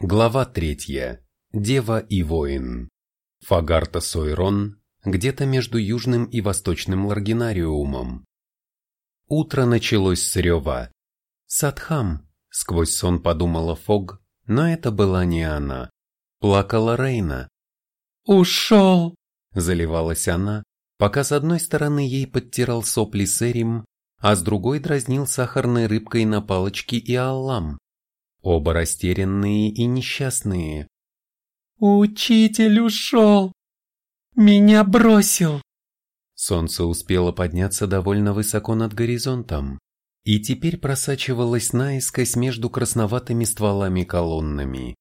Глава третья. Дева и воин. Фагарта Сойрон, где-то между южным и восточным Ларгинариумом. Утро началось с рева. «Садхам», — сквозь сон подумала Фог, но это была не она. Плакала Рейна. «Ушел!» — заливалась она, пока с одной стороны ей подтирал сопли Серим, а с другой дразнил сахарной рыбкой на палочке и Аллам. Оба растерянные и несчастные. «Учитель ушел! Меня бросил!» Солнце успело подняться довольно высоко над горизонтом и теперь просачивалось наискось между красноватыми стволами колоннами.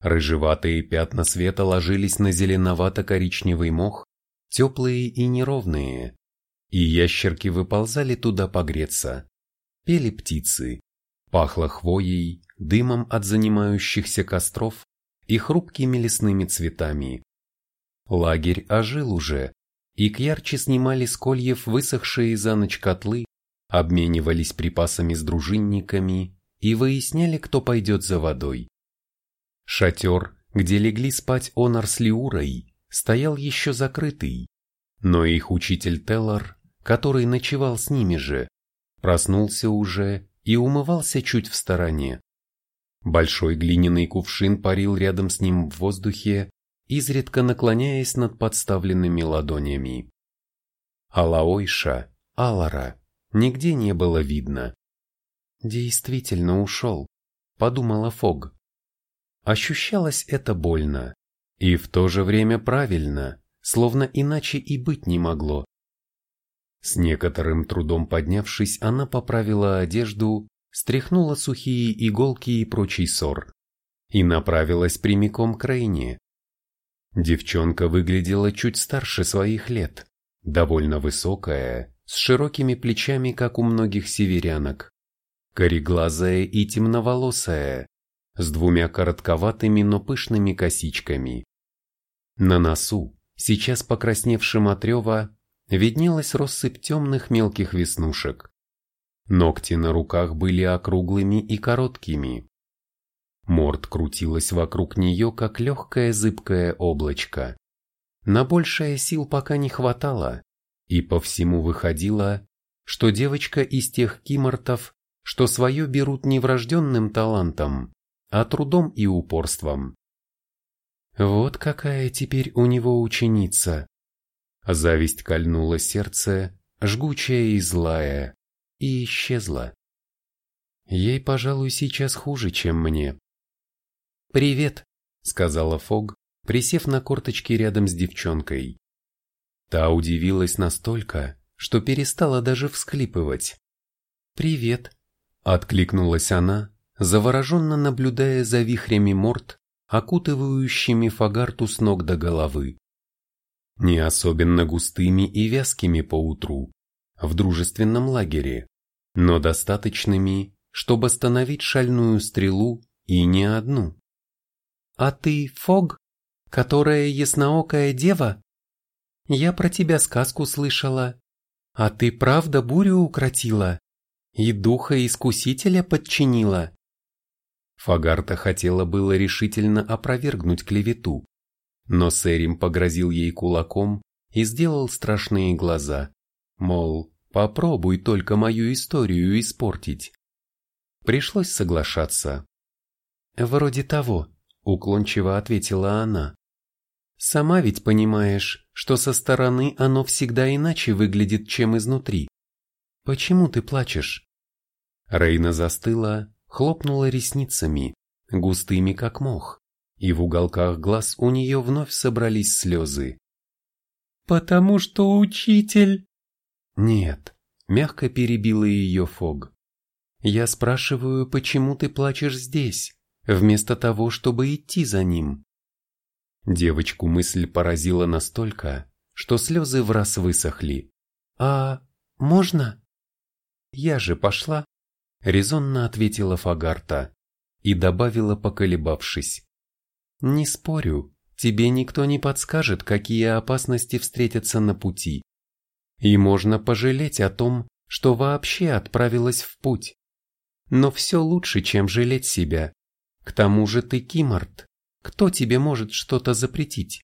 Рыжеватые пятна света ложились на зеленовато-коричневый мох, теплые и неровные, и ящерки выползали туда погреться. Пели птицы, пахло хвоей, дымом от занимающихся костров и хрупкими лесными цветами. Лагерь ожил уже, и к ярче снимали с кольев высохшие за ночь котлы, обменивались припасами с дружинниками и выясняли, кто пойдет за водой. Шатер, где легли спать Онор с Лиурой, стоял еще закрытый, но их учитель Теллар, который ночевал с ними же, проснулся уже и умывался чуть в стороне. Большой глиняный кувшин парил рядом с ним в воздухе, изредка наклоняясь над подставленными ладонями. Алаойша, Алара, нигде не было видно. «Действительно ушел», — подумала Фог. Ощущалось это больно, и в то же время правильно, словно иначе и быть не могло. С некоторым трудом поднявшись, она поправила одежду, стряхнула сухие иголки и прочий ссор и направилась прямиком к Рейне. Девчонка выглядела чуть старше своих лет, довольно высокая, с широкими плечами, как у многих северянок, кореглазая и темноволосая, с двумя коротковатыми, но пышными косичками. На носу, сейчас покрасневшим от рева, виднелась россыпь темных мелких веснушек. Ногти на руках были округлыми и короткими. Морд крутилась вокруг нее, как легкое зыбкое облачко. На большее сил пока не хватало, и по всему выходило, что девочка из тех кимортов, что свое берут не врожденным талантом, а трудом и упорством. Вот какая теперь у него ученица, Зависть кольнула сердце, жгучая и злая, и исчезла. Ей, пожалуй, сейчас хуже, чем мне. «Привет», — сказала Фог, присев на корточки рядом с девчонкой. Та удивилась настолько, что перестала даже всклипывать. «Привет», — откликнулась она, завороженно наблюдая за вихрями морд, окутывающими Фагарту с ног до головы не особенно густыми и вязкими поутру, в дружественном лагере, но достаточными, чтобы остановить шальную стрелу и не одну. «А ты Фог, которая ясноокая дева? Я про тебя сказку слышала. А ты правда бурю укротила и духа искусителя подчинила?» Фагарта хотела было решительно опровергнуть клевету, но Сэрим погрозил ей кулаком и сделал страшные глаза, мол, попробуй только мою историю испортить. Пришлось соглашаться. «Вроде того», — уклончиво ответила она. «Сама ведь понимаешь, что со стороны оно всегда иначе выглядит, чем изнутри. Почему ты плачешь?» Рейна застыла, хлопнула ресницами, густыми как мох и в уголках глаз у нее вновь собрались слезы. «Потому что учитель...» «Нет», — мягко перебила ее Фог. «Я спрашиваю, почему ты плачешь здесь, вместо того, чтобы идти за ним?» Девочку мысль поразила настолько, что слезы в раз высохли. «А можно?» «Я же пошла», — резонно ответила Фагарта и добавила, поколебавшись. Не спорю, тебе никто не подскажет, какие опасности встретятся на пути. И можно пожалеть о том, что вообще отправилась в путь. Но все лучше, чем жалеть себя. К тому же ты Кимарт. Кто тебе может что-то запретить?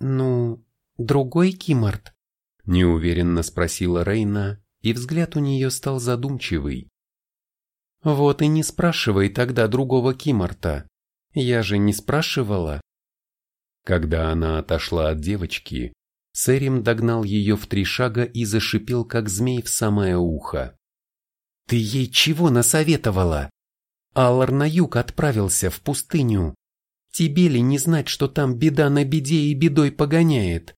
Ну, другой Кимарт? Неуверенно спросила Рейна, и взгляд у нее стал задумчивый. Вот и не спрашивай тогда другого Кимарта. Я же не спрашивала. Когда она отошла от девочки, Сэрим догнал ее в три шага и зашипел, как змей в самое ухо. «Ты ей чего насоветовала? Аллар на юг отправился, в пустыню. Тебе ли не знать, что там беда на беде и бедой погоняет?»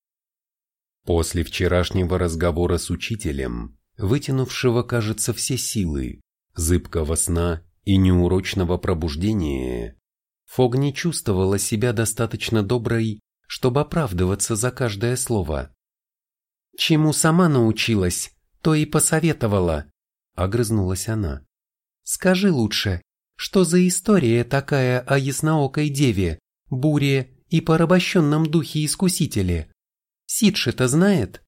После вчерашнего разговора с учителем, вытянувшего, кажется, все силы, зыбкого сна и неурочного пробуждения, Фог не чувствовала себя достаточно доброй, чтобы оправдываться за каждое слово. «Чему сама научилась, то и посоветовала», — огрызнулась она. «Скажи лучше, что за история такая о ясноокой деве, буре и порабощенном духе искусителе? Сидши-то знает?»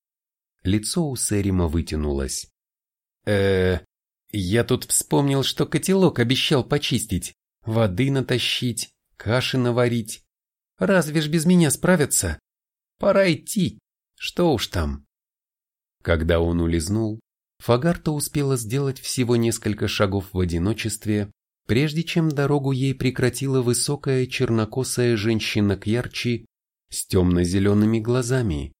Лицо у Сэрима вытянулось. э я тут вспомнил, что котелок обещал почистить, воды натащить, каши наварить. Разве ж без меня справятся? Пора идти. Что уж там. Когда он улизнул, Фагарта успела сделать всего несколько шагов в одиночестве, прежде чем дорогу ей прекратила высокая чернокосая женщина Кьярчи с темно-зелеными глазами,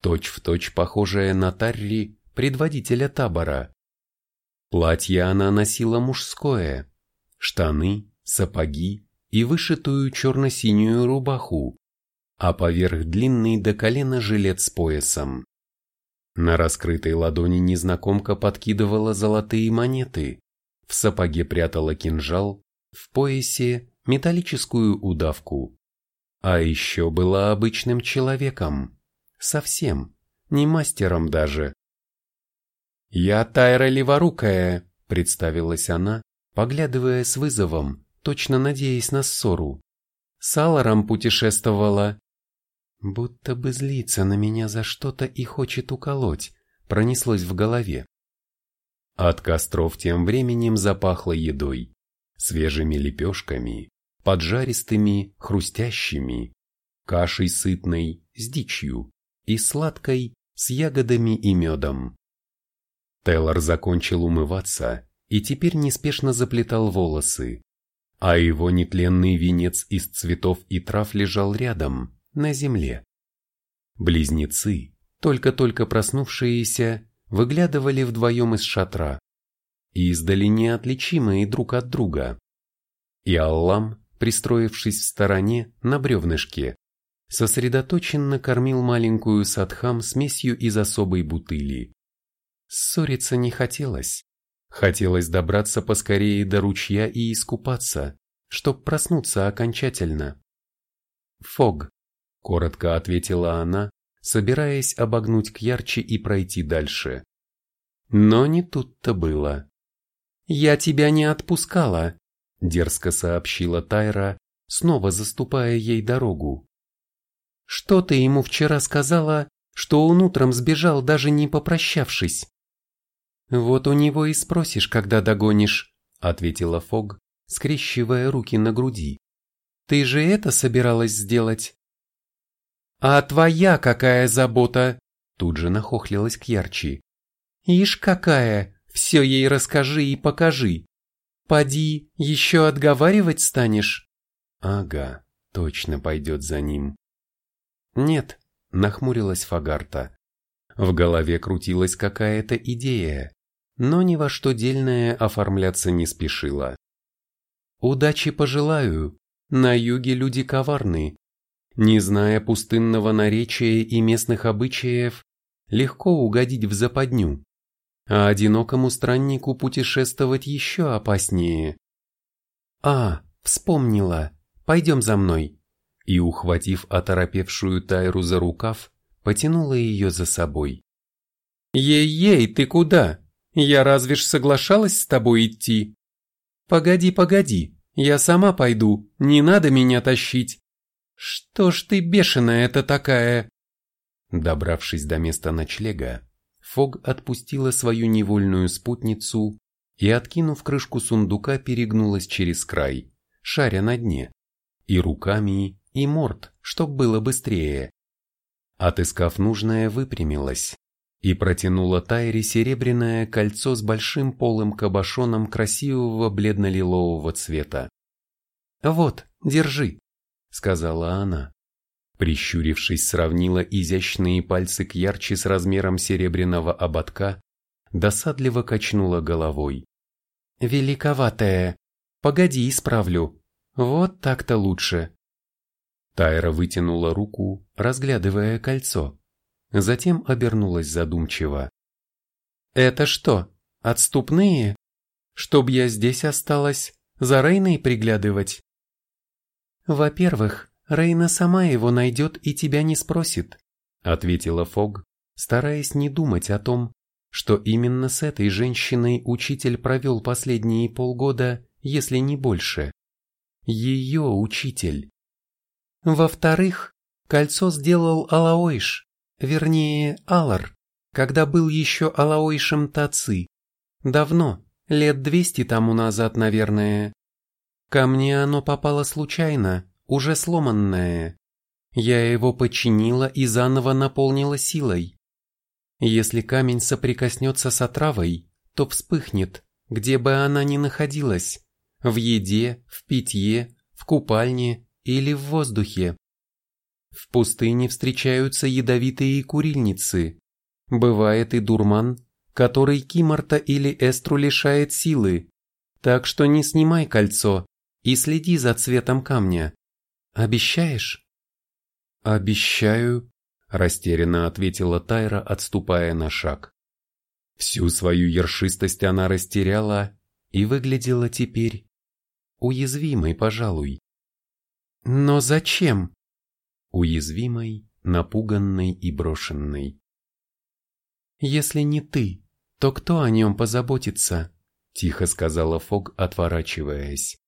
точь-в-точь точь похожая на Тарри, предводителя табора. Платье она носила мужское, штаны, сапоги и вышитую черно-синюю рубаху, а поверх длинный до колена жилет с поясом. На раскрытой ладони незнакомка подкидывала золотые монеты, в сапоге прятала кинжал, в поясе металлическую удавку. А еще была обычным человеком. Совсем, не мастером даже. «Я Тайра Леворукая», — представилась она, поглядывая с вызовом, точно надеясь на ссору. С Аларом путешествовала. Будто бы злится на меня за что-то и хочет уколоть, пронеслось в голове. От костров тем временем запахло едой, свежими лепешками, поджаристыми, хрустящими, кашей сытной, с дичью, и сладкой, с ягодами и медом. Теллар закончил умываться и теперь неспешно заплетал волосы, а его нетленный венец из цветов и трав лежал рядом, на земле. Близнецы, только-только проснувшиеся, выглядывали вдвоем из шатра, издали неотличимые друг от друга. И Аллам, пристроившись в стороне, на бревнышке, сосредоточенно кормил маленькую садхам смесью из особой бутыли. Ссориться не хотелось, Хотелось добраться поскорее до ручья и искупаться, чтоб проснуться окончательно. «Фог», — коротко ответила она, собираясь обогнуть к ярче и пройти дальше. Но не тут-то было. «Я тебя не отпускала», — дерзко сообщила Тайра, снова заступая ей дорогу. «Что ты ему вчера сказала, что он утром сбежал, даже не попрощавшись?» «Вот у него и спросишь, когда догонишь», — ответила Фог, скрещивая руки на груди. «Ты же это собиралась сделать?» «А твоя какая забота?» Тут же нахохлилась Кьярчи. «Ишь какая! Все ей расскажи и покажи. Поди, еще отговаривать станешь?» «Ага, точно пойдет за ним». «Нет», — нахмурилась Фагарта. В голове крутилась какая-то идея, но ни во что дельное оформляться не спешила. Удачи пожелаю, на юге люди коварны. Не зная пустынного наречия и местных обычаев, легко угодить в западню, а одинокому страннику путешествовать еще опаснее. А, вспомнила, пойдем за мной. И, ухватив оторопевшую Тайру за рукав, потянула ее за собой. «Ей-ей, ты куда?» Я разве ж соглашалась с тобой идти? Погоди, погоди, я сама пойду, не надо меня тащить. Что ж ты бешеная это такая? Добравшись до места ночлега, Фог отпустила свою невольную спутницу и, откинув крышку сундука, перегнулась через край, шаря на дне, и руками, и морд, чтоб было быстрее. Отыскав нужное, выпрямилась и протянула Тайре серебряное кольцо с большим полым кабошоном красивого бледно-лилового цвета. «Вот, держи», — сказала она. Прищурившись, сравнила изящные пальцы к ярче с размером серебряного ободка, досадливо качнула головой. «Великоватая. Погоди, исправлю. Вот так-то лучше». Тайра вытянула руку, разглядывая кольцо. Затем обернулась задумчиво. «Это что, отступные? Чтоб я здесь осталась, за Рейной приглядывать?» «Во-первых, Рейна сама его найдет и тебя не спросит», ответила Фог, стараясь не думать о том, что именно с этой женщиной учитель провел последние полгода, если не больше. Ее учитель. Во-вторых, кольцо сделал Алаойш, вернее, Алар, когда был еще Алаойшем Таци. Давно, лет двести тому назад, наверное. Ко мне оно попало случайно, уже сломанное. Я его починила и заново наполнила силой. Если камень соприкоснется с отравой, то вспыхнет, где бы она ни находилась, в еде, в питье, в купальне или в воздухе. В пустыне встречаются ядовитые курильницы. Бывает и дурман, который Кимарта или Эстру лишает силы. Так что не снимай кольцо и следи за цветом камня. Обещаешь? Обещаю, растерянно ответила Тайра, отступая на шаг. Всю свою ершистость она растеряла и выглядела теперь уязвимой, пожалуй. Но зачем? Уязвимой, напуганной и брошенной. Если не ты, то кто о нем позаботится? Тихо сказала Фог, отворачиваясь.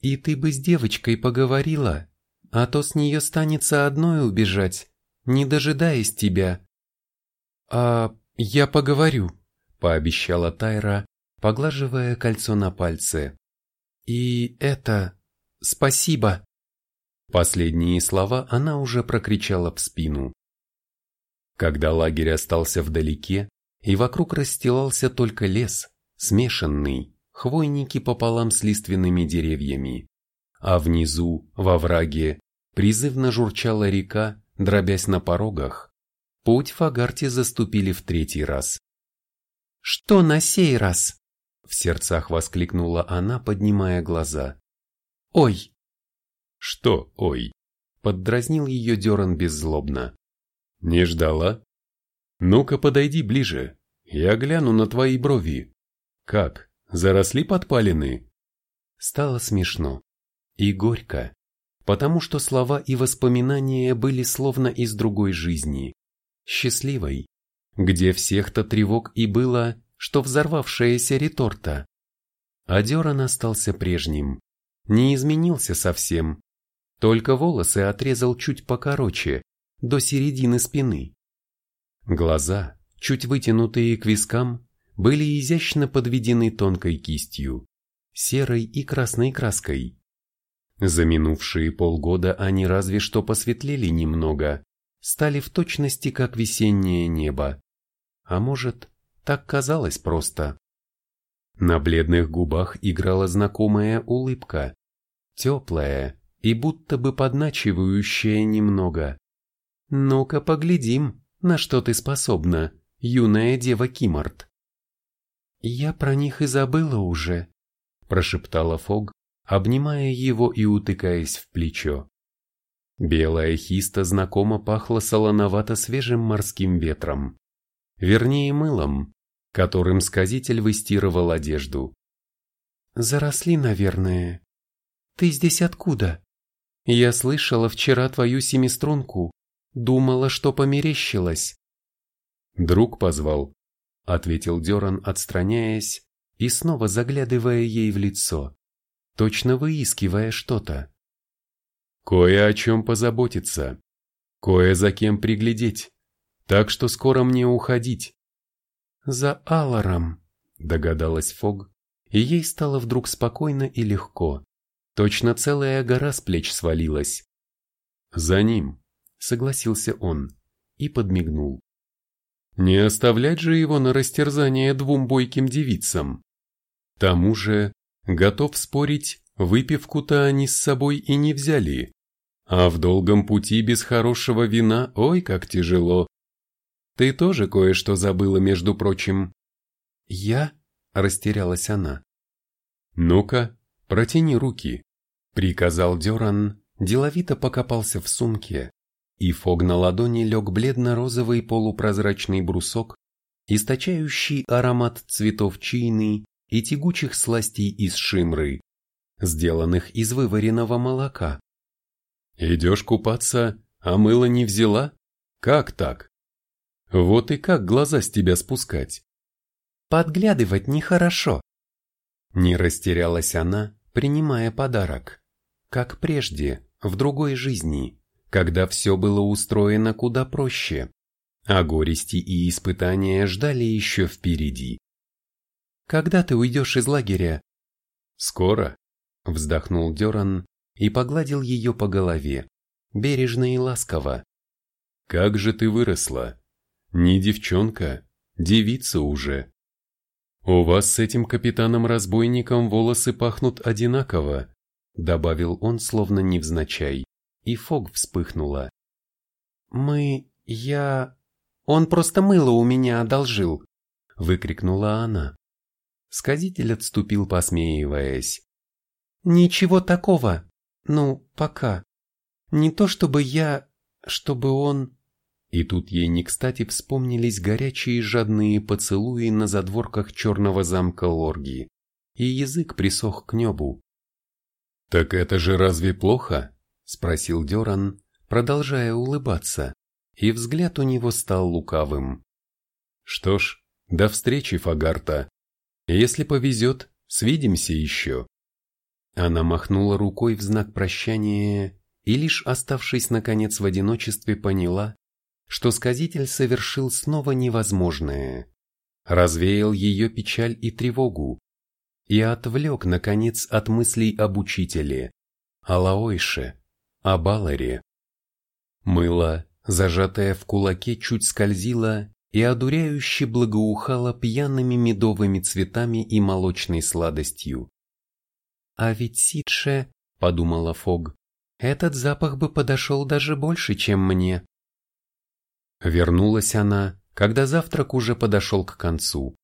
И ты бы с девочкой поговорила, а то с нее станется одной убежать, не дожидаясь тебя. А я поговорю, пообещала Тайра, поглаживая кольцо на пальце. И это... спасибо. Последние слова она уже прокричала в спину. Когда лагерь остался вдалеке, и вокруг расстилался только лес, смешанный, хвойники пополам с лиственными деревьями, а внизу, во враге, призывно журчала река, дробясь на порогах. Путь Фагарти заступили в третий раз. «Что на сей раз?» В сердцах воскликнула она, поднимая глаза. «Ой!» «Что «ой»?» Поддразнил ее Деран беззлобно. «Не ждала? Ну-ка подойди ближе, я гляну на твои брови. Как, Заросли подпалины. Стало смешно. И горько. Потому что слова и воспоминания были словно из другой жизни. Счастливой. Где всех-то тревог и было, что взорвавшаяся реторта. А Деран остался прежним. Не изменился совсем. Только волосы отрезал чуть покороче, до середины спины. Глаза, чуть вытянутые к вискам, были изящно подведены тонкой кистью, серой и красной краской. За минувшие полгода они разве что посветлели немного, стали в точности как весеннее небо. А может, так казалось просто. На бледных губах играла знакомая улыбка, теплая и будто бы подначивающая немного. «Ну-ка поглядим, на что ты способна, юная дева Кимарт». «Я про них и забыла уже», – прошептала Фог, обнимая его и утыкаясь в плечо. Белая хиста знакомо пахла солоновато свежим морским ветром, вернее мылом, которым сказитель выстирывал одежду. «Заросли, наверное. Ты здесь откуда? Я слышала вчера твою семиструнку, думала, что померещилась». Друг позвал, — ответил Деран, отстраняясь и снова заглядывая ей в лицо, точно выискивая что-то. «Кое о чем позаботиться, кое за кем приглядеть, так что скоро мне уходить». «За Аларом», — догадалась Фог, и ей стало вдруг спокойно и легко. Точно целая гора с плеч свалилась. «За ним», — согласился он и подмигнул. Не оставлять же его на растерзание двум бойким девицам. Тому же, готов спорить, выпивку-то они с собой и не взяли. А в долгом пути без хорошего вина, ой, как тяжело. Ты тоже кое-что забыла, между прочим. Я? Растерялась она. Ну-ка, протяни руки, приказал Деран, деловито покопался в сумке, и Фог на ладони лег бледно-розовый полупрозрачный брусок, источающий аромат цветов чайны и тягучих сластей из шимры, сделанных из вываренного молока. Идешь купаться, а мыло не взяла? Как так? Вот и как глаза с тебя спускать? Подглядывать нехорошо. Не растерялась она, принимая подарок. Как прежде, в другой жизни, когда все было устроено куда проще, а горести и испытания ждали еще впереди. «Когда ты уйдешь из лагеря?» «Скоро», — вздохнул Деран и погладил ее по голове, бережно и ласково. «Как же ты выросла! Не девчонка, девица уже!» «У вас с этим капитаном-разбойником волосы пахнут одинаково», добавил он словно невзначай, и Фог вспыхнула. «Мы... я... он просто мыло у меня одолжил», выкрикнула она. Сказитель отступил, посмеиваясь. «Ничего такого. Ну, пока. Не то чтобы я... чтобы он...» И тут ей не кстати вспомнились горячие жадные поцелуи на задворках черного замка Лорги, и язык присох к небу. «Так это же разве плохо?» — спросил Деран, продолжая улыбаться, и взгляд у него стал лукавым. «Что ж, до встречи, Фагарта. Если повезет, свидимся еще». Она махнула рукой в знак прощания и лишь оставшись наконец в одиночестве поняла, что сказитель совершил снова невозможное, развеял ее печаль и тревогу и отвлек, наконец, от мыслей об учителе, о Лаойше, о Баларе. Мыло, зажатое в кулаке, чуть скользило и одуряюще благоухало пьяными медовыми цветами и молочной сладостью. «А ведь Сидше», — подумала Фог, — «этот запах бы подошел даже больше, чем мне». Вернулась она, когда завтрак уже подошел к концу.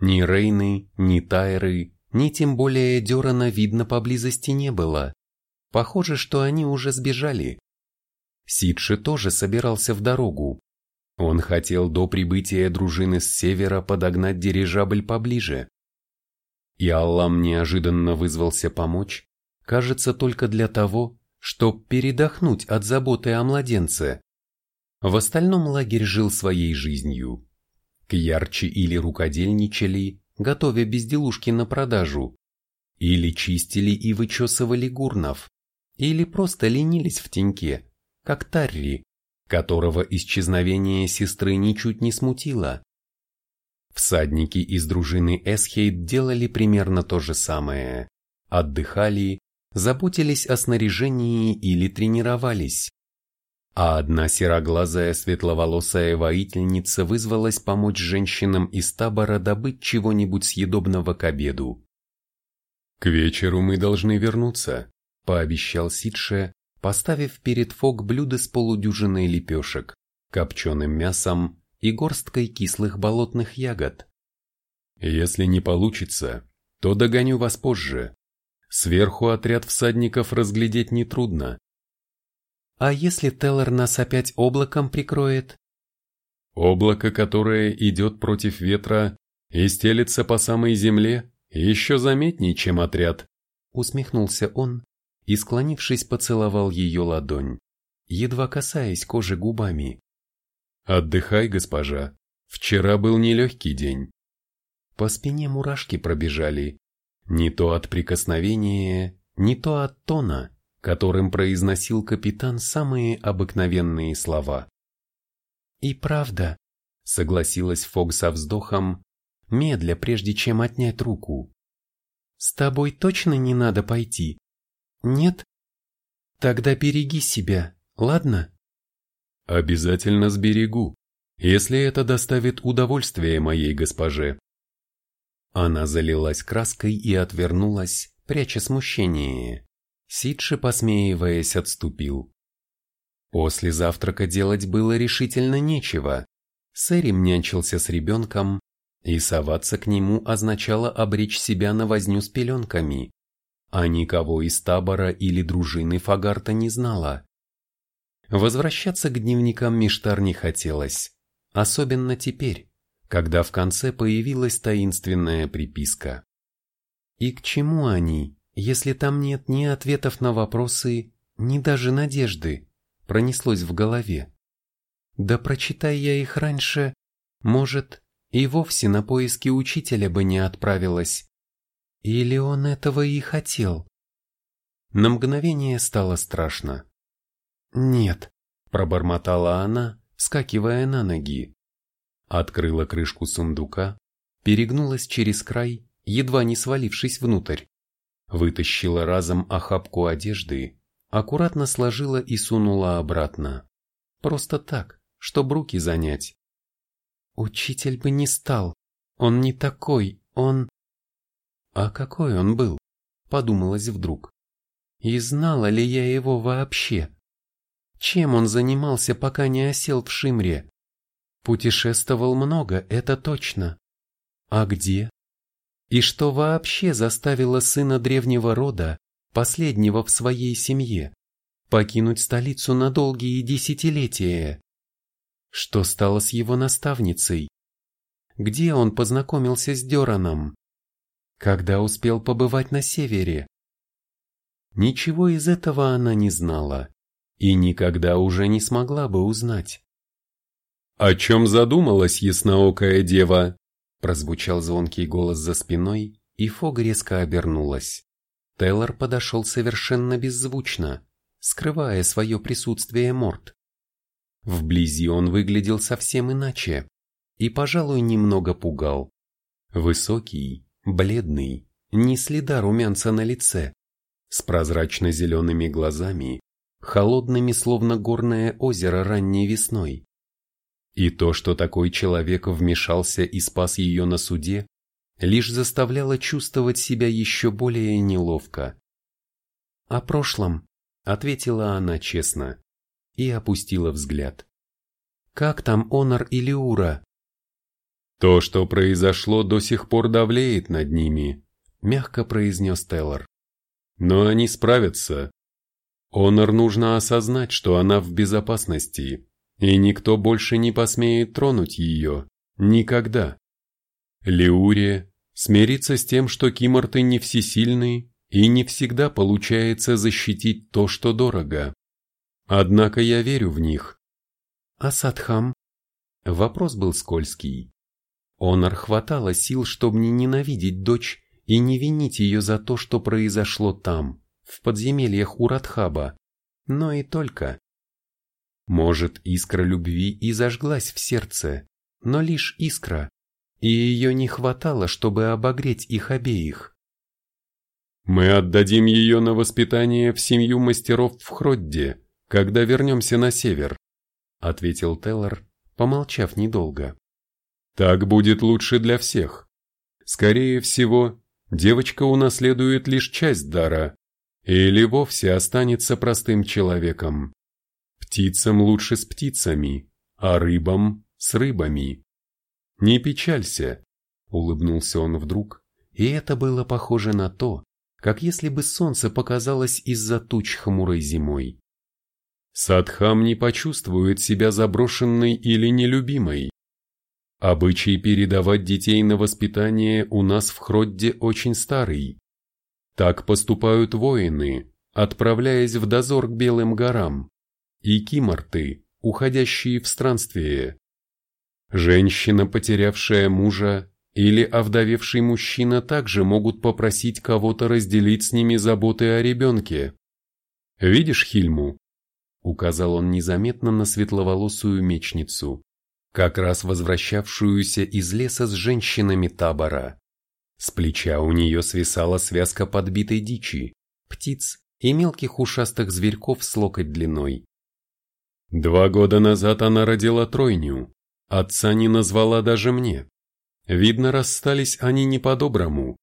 Ни Рейны, ни Тайры, ни тем более Дерана видно поблизости не было. Похоже, что они уже сбежали. Сидши тоже собирался в дорогу. Он хотел до прибытия дружины с севера подогнать дирижабль поближе. И Аллам неожиданно вызвался помочь, кажется, только для того, чтобы передохнуть от заботы о младенце. В остальном лагерь жил своей жизнью. Кьярчи или рукодельничали, готовя безделушки на продажу, или чистили и вычесывали гурнов, или просто ленились в теньке, как Тарри, которого исчезновение сестры ничуть не смутило. Всадники из дружины Эсхейд делали примерно то же самое. Отдыхали, заботились о снаряжении или тренировались а одна сероглазая светловолосая воительница вызвалась помочь женщинам из табора добыть чего-нибудь съедобного к обеду. «К вечеру мы должны вернуться», — пообещал Сидше, поставив перед Фок блюдо с полудюжиной лепешек, копченым мясом и горсткой кислых болотных ягод. «Если не получится, то догоню вас позже. Сверху отряд всадников разглядеть нетрудно, а если Теллер нас опять облаком прикроет? Облако, которое идет против ветра и стелется по самой земле, еще заметней, чем отряд. Усмехнулся он и, склонившись, поцеловал ее ладонь, едва касаясь кожи губами. Отдыхай, госпожа, вчера был нелегкий день. По спине мурашки пробежали, не то от прикосновения, не то от тона которым произносил капитан самые обыкновенные слова. «И правда», — согласилась Фог со вздохом, медля, прежде чем отнять руку. «С тобой точно не надо пойти?» Нет? Тогда береги себя, ладно? Обязательно сберегу, если это доставит удовольствие моей госпоже. Она залилась краской и отвернулась, пряча смущение. Сидши, посмеиваясь, отступил. После завтрака делать было решительно нечего. Сэрим нянчился с ребенком, и соваться к нему означало обречь себя на возню с пеленками, а никого из табора или дружины Фагарта не знала. Возвращаться к дневникам Миштар не хотелось, особенно теперь, когда в конце появилась таинственная приписка. И к чему они, если там нет ни ответов на вопросы, ни даже надежды, пронеслось в голове. Да прочитай я их раньше, может, и вовсе на поиски учителя бы не отправилась. Или он этого и хотел? На мгновение стало страшно. «Нет», – пробормотала она, вскакивая на ноги. Открыла крышку сундука, перегнулась через край, едва не свалившись внутрь. Вытащила разом охапку одежды, аккуратно сложила и сунула обратно. Просто так, чтобы руки занять. Учитель бы не стал. Он не такой, он... А какой он был? Подумалось вдруг. И знала ли я его вообще? Чем он занимался, пока не осел в Шимре? Путешествовал много, это точно. А где? И что вообще заставило сына древнего рода, последнего в своей семье, покинуть столицу на долгие десятилетия? Что стало с его наставницей? Где он познакомился с Дёраном? Когда успел побывать на севере? Ничего из этого она не знала и никогда уже не смогла бы узнать. «О чем задумалась ясноокая дева?» Прозвучал звонкий голос за спиной, и Фог резко обернулась. Тейлор подошел совершенно беззвучно, скрывая свое присутствие морд. Вблизи он выглядел совсем иначе и, пожалуй, немного пугал. Высокий, бледный, ни следа румянца на лице, с прозрачно-зелеными глазами, холодными, словно горное озеро ранней весной. И то, что такой человек вмешался и спас ее на суде, лишь заставляло чувствовать себя еще более неловко. «О прошлом», — ответила она честно и опустила взгляд. «Как там Онор и Лиура?» «То, что произошло, до сих пор давлеет над ними», — мягко произнес Теллор. «Но они справятся. Онор нужно осознать, что она в безопасности, и никто больше не посмеет тронуть ее. Никогда. Леурия смирится с тем, что киморты не всесильны, и не всегда получается защитить то, что дорого. Однако я верю в них. А Садхам? Вопрос был скользкий. Онор хватало сил, чтобы не ненавидеть дочь и не винить ее за то, что произошло там, в подземельях Урадхаба, но и только. Может, искра любви и зажглась в сердце, но лишь искра, и ее не хватало, чтобы обогреть их обеих. «Мы отдадим ее на воспитание в семью мастеров в Хродде, когда вернемся на север», — ответил Теллор, помолчав недолго. «Так будет лучше для всех. Скорее всего, девочка унаследует лишь часть дара, или вовсе останется простым человеком. Птицам лучше с птицами, а рыбам с рыбами. Не печалься, улыбнулся он вдруг, и это было похоже на то, как если бы солнце показалось из-за туч хмурой зимой. Садхам не почувствует себя заброшенной или нелюбимой. Обычай передавать детей на воспитание у нас в Хродде очень старый. Так поступают воины, отправляясь в дозор к Белым горам и киморты, уходящие в странствие. Женщина, потерявшая мужа, или овдовевший мужчина также могут попросить кого-то разделить с ними заботы о ребенке. «Видишь Хильму?» — указал он незаметно на светловолосую мечницу, как раз возвращавшуюся из леса с женщинами табора. С плеча у нее свисала связка подбитой дичи, птиц и мелких ушастых зверьков с локоть длиной. Два года назад она родила тройню, отца не назвала даже мне. Видно, расстались они не по-доброму.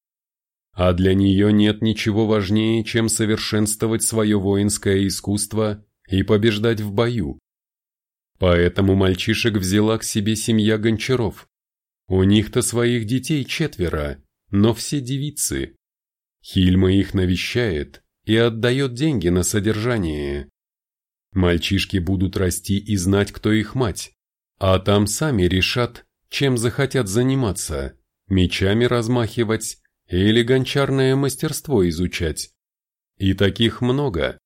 А для нее нет ничего важнее, чем совершенствовать свое воинское искусство и побеждать в бою. Поэтому мальчишек взяла к себе семья гончаров. У них-то своих детей четверо, но все девицы. Хильма их навещает и отдает деньги на содержание. Мальчишки будут расти и знать, кто их мать, а там сами решат, чем захотят заниматься, мечами размахивать или гончарное мастерство изучать. И таких много.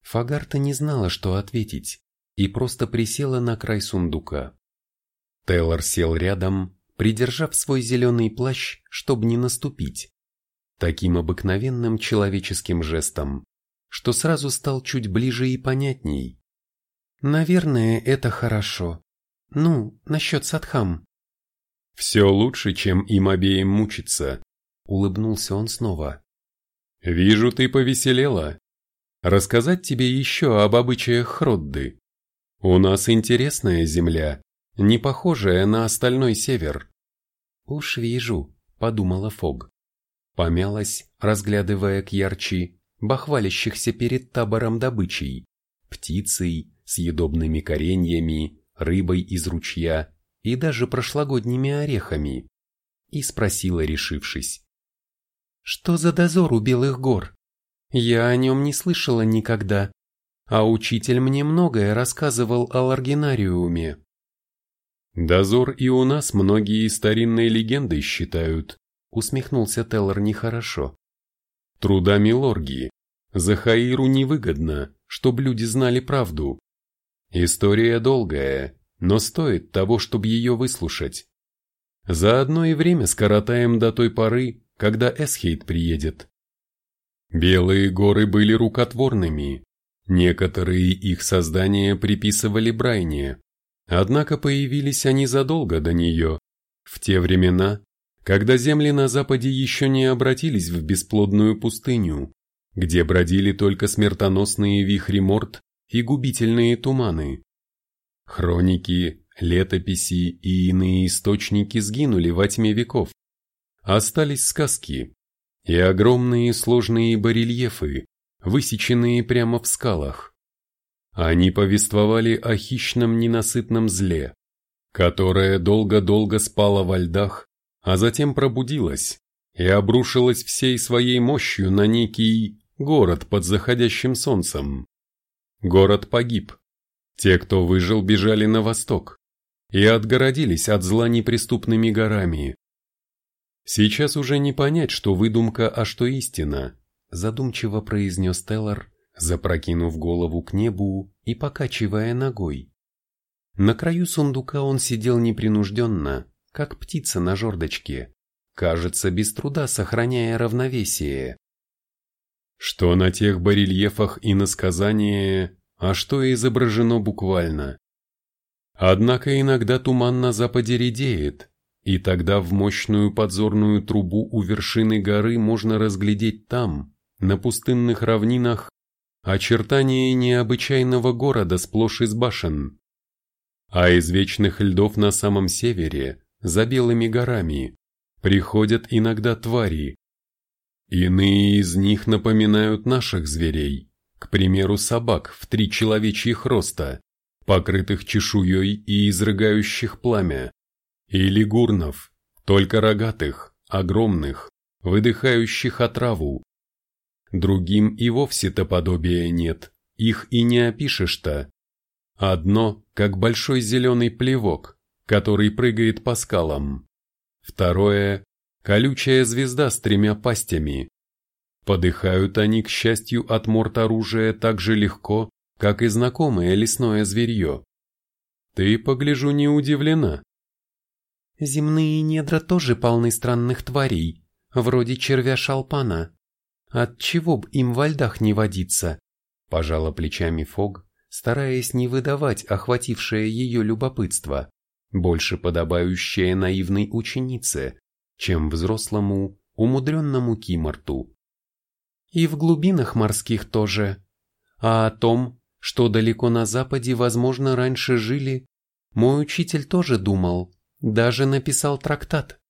Фагарта не знала, что ответить, и просто присела на край сундука. Тейлор сел рядом, придержав свой зеленый плащ, чтобы не наступить. Таким обыкновенным человеческим жестом, что сразу стал чуть ближе и понятней. Наверное, это хорошо. Ну, насчет Садхам. Все лучше, чем им обеим мучиться, улыбнулся он снова. Вижу, ты повеселела. Рассказать тебе еще об обычаях Хродды. У нас интересная земля, не похожая на остальной север. Уж вижу, подумала Фог. Помялась, разглядывая к ярчи, бахвалящихся перед табором добычей, птицей, съедобными кореньями, рыбой из ручья и даже прошлогодними орехами, и спросила, решившись. «Что за дозор у Белых гор? Я о нем не слышала никогда, а учитель мне многое рассказывал о Ларгинариуме». «Дозор и у нас многие старинные легенды считают», усмехнулся Теллор нехорошо. «Трудами Лорги. Захаиру невыгодно, чтобы люди знали правду, История долгая, но стоит того, чтобы ее выслушать. Заодно и время скоротаем до той поры, когда Эсхейт приедет. Белые горы были рукотворными, некоторые их создания приписывали Брайне, однако появились они задолго до нее, в те времена, когда земли на западе еще не обратились в бесплодную пустыню, где бродили только смертоносные вихри морд и губительные туманы. Хроники, летописи и иные источники сгинули во тьме веков. Остались сказки и огромные сложные барельефы, высеченные прямо в скалах. Они повествовали о хищном ненасытном зле, которое долго-долго спало во льдах, а затем пробудилось и обрушилось всей своей мощью на некий город под заходящим солнцем. Город погиб. Те, кто выжил, бежали на восток и отгородились от зла неприступными горами. Сейчас уже не понять, что выдумка, а что истина, задумчиво произнес Теллар, запрокинув голову к небу и покачивая ногой. На краю сундука он сидел непринужденно, как птица на жердочке, кажется, без труда сохраняя равновесие. Что на тех барельефах и на сказание, а что изображено буквально. Однако иногда туман на западе редеет, и тогда в мощную подзорную трубу у вершины горы можно разглядеть там, на пустынных равнинах, очертания необычайного города сплошь из башен. А из вечных льдов на самом севере, за белыми горами, приходят иногда твари, Иные из них напоминают наших зверей, к примеру собак в три человечьих роста, покрытых чешуей и изрыгающих пламя, или гурнов, только рогатых, огромных, выдыхающих отраву. Другим и вовсе-то подобия нет, их и не опишешь-то. Одно, как большой зеленый плевок, который прыгает по скалам. Второе, колючая звезда с тремя пастями. Подыхают они, к счастью, от морд оружия так же легко, как и знакомое лесное зверье. Ты, погляжу, не удивлена. Земные недра тоже полны странных тварей, вроде червя шалпана. Отчего б им во льдах не водиться? Пожала плечами Фог, стараясь не выдавать охватившее ее любопытство, больше подобающее наивной ученице, чем взрослому, умудренному киморту. И в глубинах морских тоже. А о том, что далеко на западе, возможно, раньше жили, мой учитель тоже думал, даже написал трактат.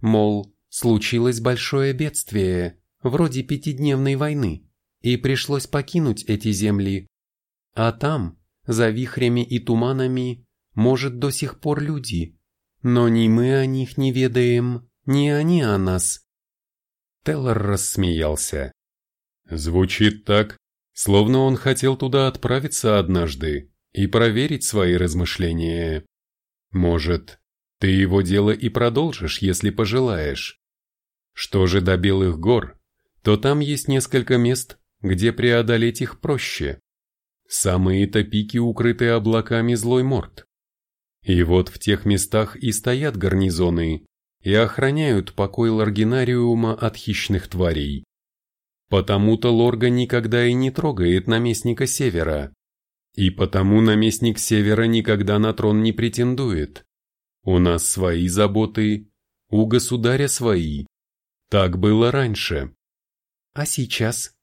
Мол, случилось большое бедствие, вроде пятидневной войны, и пришлось покинуть эти земли. А там, за вихрями и туманами, может до сих пор люди, но ни мы о них не ведаем, ни они о нас. Теллор рассмеялся. Звучит так, словно он хотел туда отправиться однажды и проверить свои размышления. Может, ты его дело и продолжишь, если пожелаешь. Что же до Белых гор, то там есть несколько мест, где преодолеть их проще. Самые-то пики укрыты облаками злой морд. И вот в тех местах и стоят гарнизоны, и охраняют покой Ларгинариума от хищных тварей. Потому-то Лорга никогда и не трогает наместника Севера. И потому наместник Севера никогда на трон не претендует. У нас свои заботы, у государя свои. Так было раньше. А сейчас?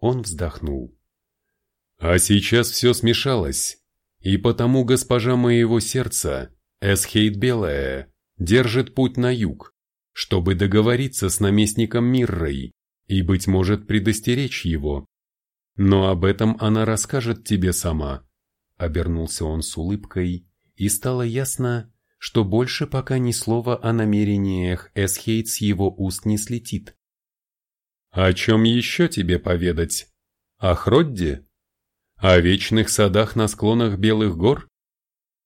Он вздохнул. А сейчас все смешалось, и потому госпожа моего сердца, Эсхейт Белая, держит путь на юг, чтобы договориться с наместником Миррой и, быть может, предостеречь его. Но об этом она расскажет тебе сама. Обернулся он с улыбкой, и стало ясно, что больше пока ни слова о намерениях Эсхейт с его уст не слетит. «О чем еще тебе поведать? О Хродде? О вечных садах на склонах Белых гор?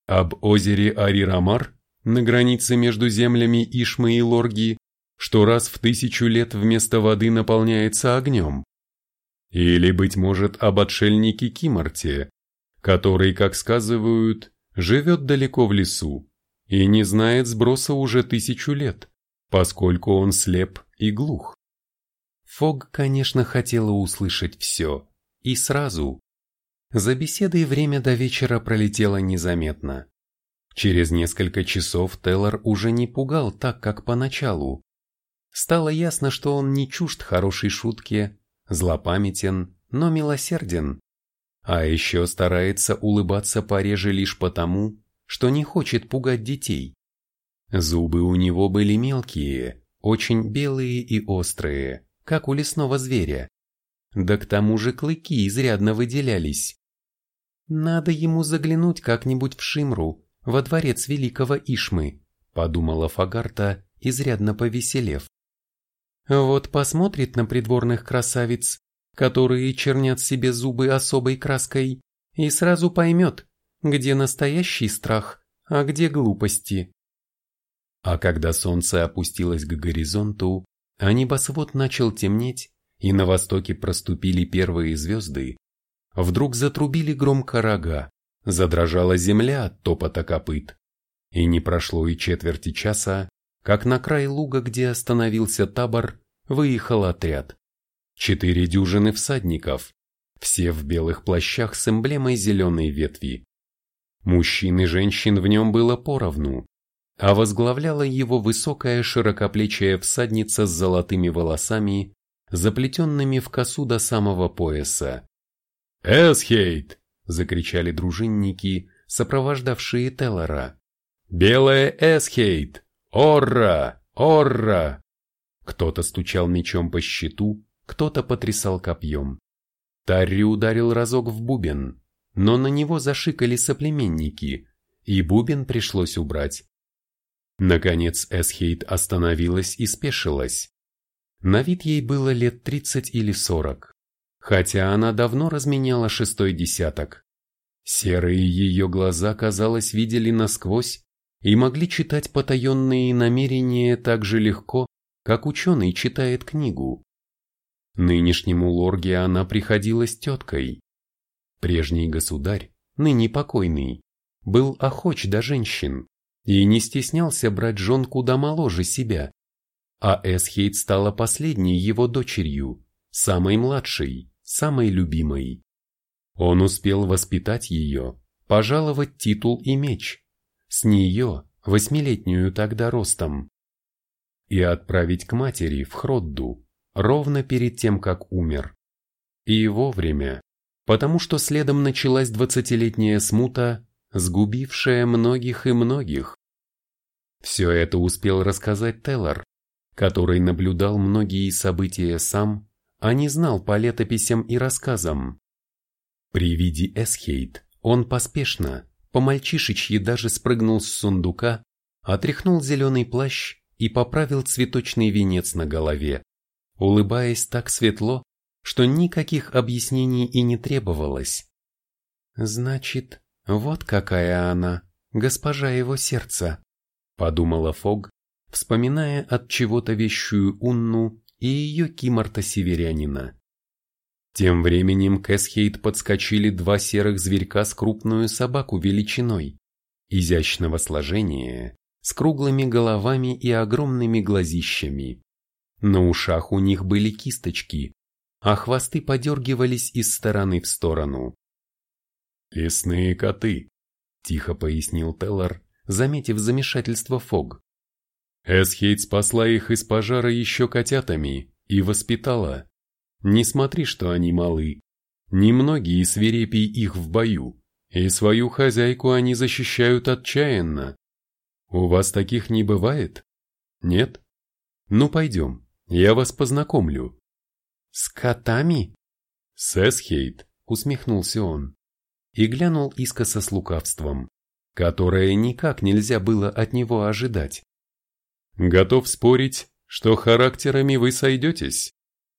Об озере Арирамар?» на границе между землями Ишмы и Лорги, что раз в тысячу лет вместо воды наполняется огнем. Или, быть может, об отшельнике Кимарте, который, как сказывают, живет далеко в лесу и не знает сброса уже тысячу лет, поскольку он слеп и глух. Фог, конечно, хотела услышать все, и сразу. За беседой время до вечера пролетело незаметно. Через несколько часов Теллор уже не пугал так, как поначалу. Стало ясно, что он не чужд хорошей шутки, злопамятен, но милосерден. А еще старается улыбаться пореже лишь потому, что не хочет пугать детей. Зубы у него были мелкие, очень белые и острые, как у лесного зверя. Да к тому же клыки изрядно выделялись. Надо ему заглянуть как-нибудь в Шимру, во дворец великого Ишмы, подумала Фагарта, изрядно повеселев. Вот посмотрит на придворных красавиц, которые чернят себе зубы особой краской, и сразу поймет, где настоящий страх, а где глупости. А когда солнце опустилось к горизонту, а небосвод начал темнеть, и на востоке проступили первые звезды, вдруг затрубили громко рога, Задрожала земля от топота копыт. И не прошло и четверти часа, как на край луга, где остановился табор, выехал отряд. Четыре дюжины всадников, все в белых плащах с эмблемой зеленой ветви. Мужчин и женщин в нем было поровну, а возглавляла его высокая широкоплечая всадница с золотыми волосами, заплетенными в косу до самого пояса. «Эсхейт!» — закричали дружинники, сопровождавшие Теллора. «Белая Эсхейт! Орра! Орра!» Кто-то стучал мечом по щиту, кто-то потрясал копьем. Тарри ударил разок в бубен, но на него зашикали соплеменники, и бубен пришлось убрать. Наконец Эсхейт остановилась и спешилась. На вид ей было лет тридцать или сорок хотя она давно разменяла шестой десяток. Серые ее глаза, казалось, видели насквозь и могли читать потаенные намерения так же легко, как ученый читает книгу. Нынешнему лорге она приходилась теткой. Прежний государь, ныне покойный, был охоч до женщин и не стеснялся брать жен куда моложе себя, а Эсхейт стала последней его дочерью, самой младшей самой любимой. Он успел воспитать ее, пожаловать титул и меч, с нее, восьмилетнюю тогда ростом, и отправить к матери в Хродду, ровно перед тем, как умер. И вовремя, потому что следом началась двадцатилетняя смута, сгубившая многих и многих. Все это успел рассказать Теллар, который наблюдал многие события сам, а не знал по летописям и рассказам. При виде Эсхейт он поспешно, по-мальчишечьи даже спрыгнул с сундука, отряхнул зеленый плащ и поправил цветочный венец на голове, улыбаясь так светло, что никаких объяснений и не требовалось. «Значит, вот какая она, госпожа его сердца», — подумала Фог, вспоминая от чего-то вещую Унну и ее киморта-северянина. Тем временем к Эсхейт подскочили два серых зверька с крупную собаку величиной, изящного сложения, с круглыми головами и огромными глазищами. На ушах у них были кисточки, а хвосты подергивались из стороны в сторону. «Лесные коты», — тихо пояснил Теллар, заметив замешательство Фог. Эсхейт спасла их из пожара еще котятами и воспитала. Не смотри, что они малы. Немногие свирепей их в бою, и свою хозяйку они защищают отчаянно. У вас таких не бывает? Нет? Ну пойдем, я вас познакомлю. С котами? С Эсхейт, усмехнулся он. И глянул искоса с лукавством, которое никак нельзя было от него ожидать. Готов спорить, что характерами вы сойдетесь.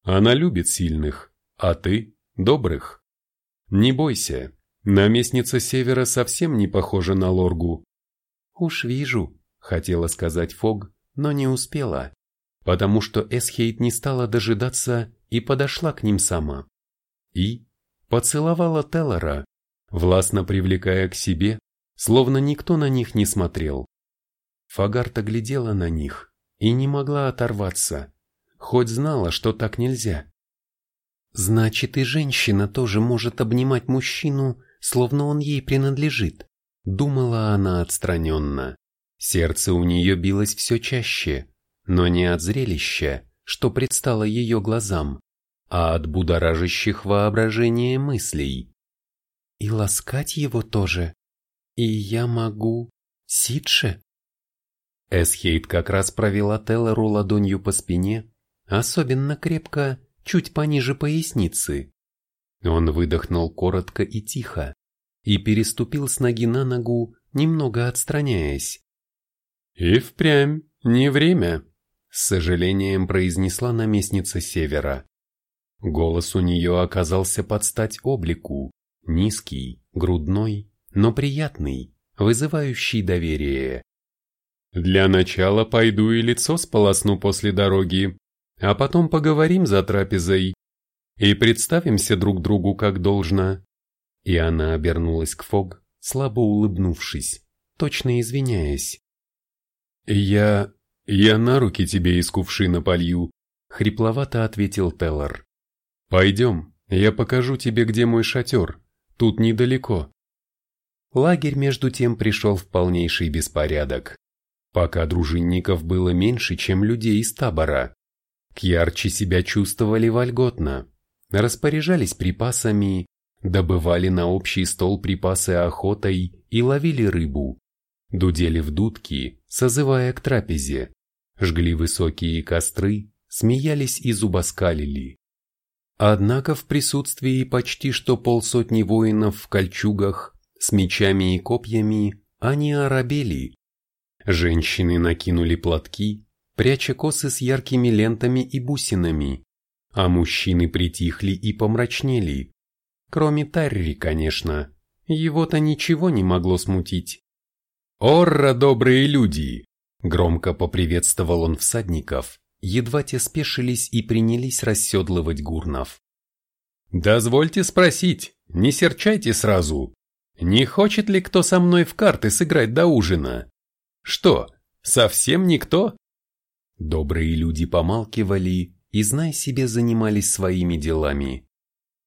Она любит сильных, а ты – добрых. Не бойся, наместница Севера совсем не похожа на Лоргу. Уж вижу, хотела сказать Фог, но не успела, потому что Эсхейт не стала дожидаться и подошла к ним сама. И поцеловала Теллора, властно привлекая к себе, словно никто на них не смотрел. Фагарта глядела на них и не могла оторваться хоть знала, что так нельзя. Значит, и женщина тоже может обнимать мужчину, словно он ей принадлежит, думала она отстраненно. Сердце у нее билось все чаще, но не от зрелища, что предстало ее глазам, а от будоражащих воображения мыслей. И ласкать его тоже. И я могу... Сидше? Эсхейт как раз провела Теллору ладонью по спине, особенно крепко, чуть пониже поясницы. Он выдохнул коротко и тихо и переступил с ноги на ногу, немного отстраняясь. «И впрямь не время», — с сожалением произнесла наместница Севера. Голос у нее оказался под стать облику, низкий, грудной, но приятный, вызывающий доверие. «Для начала пойду и лицо сполосну после дороги, а потом поговорим за трапезой и представимся друг другу как должно». И она обернулась к Фог, слабо улыбнувшись, точно извиняясь. «Я... я на руки тебе из кувшина полью», — хрипловато ответил Теллар. «Пойдем, я покажу тебе, где мой шатер, тут недалеко». Лагерь между тем пришел в полнейший беспорядок. Пока дружинников было меньше, чем людей из табора, Кьярчи себя чувствовали вольготно, распоряжались припасами, добывали на общий стол припасы охотой и ловили рыбу, дудели в дудки, созывая к трапезе, жгли высокие костры, смеялись и зубоскалили. Однако в присутствии почти что полсотни воинов в кольчугах, с мечами и копьями, они оробели. Женщины накинули платки, пряча косы с яркими лентами и бусинами, а мужчины притихли и помрачнели. Кроме Тарри, конечно, его-то ничего не могло смутить. «Орра, добрые люди!» Громко поприветствовал он всадников, едва те спешились и принялись расседлывать гурнов. «Дозвольте спросить, не серчайте сразу. Не хочет ли кто со мной в карты сыграть до ужина? Что, совсем никто?» Добрые люди помалкивали и, знай себе, занимались своими делами.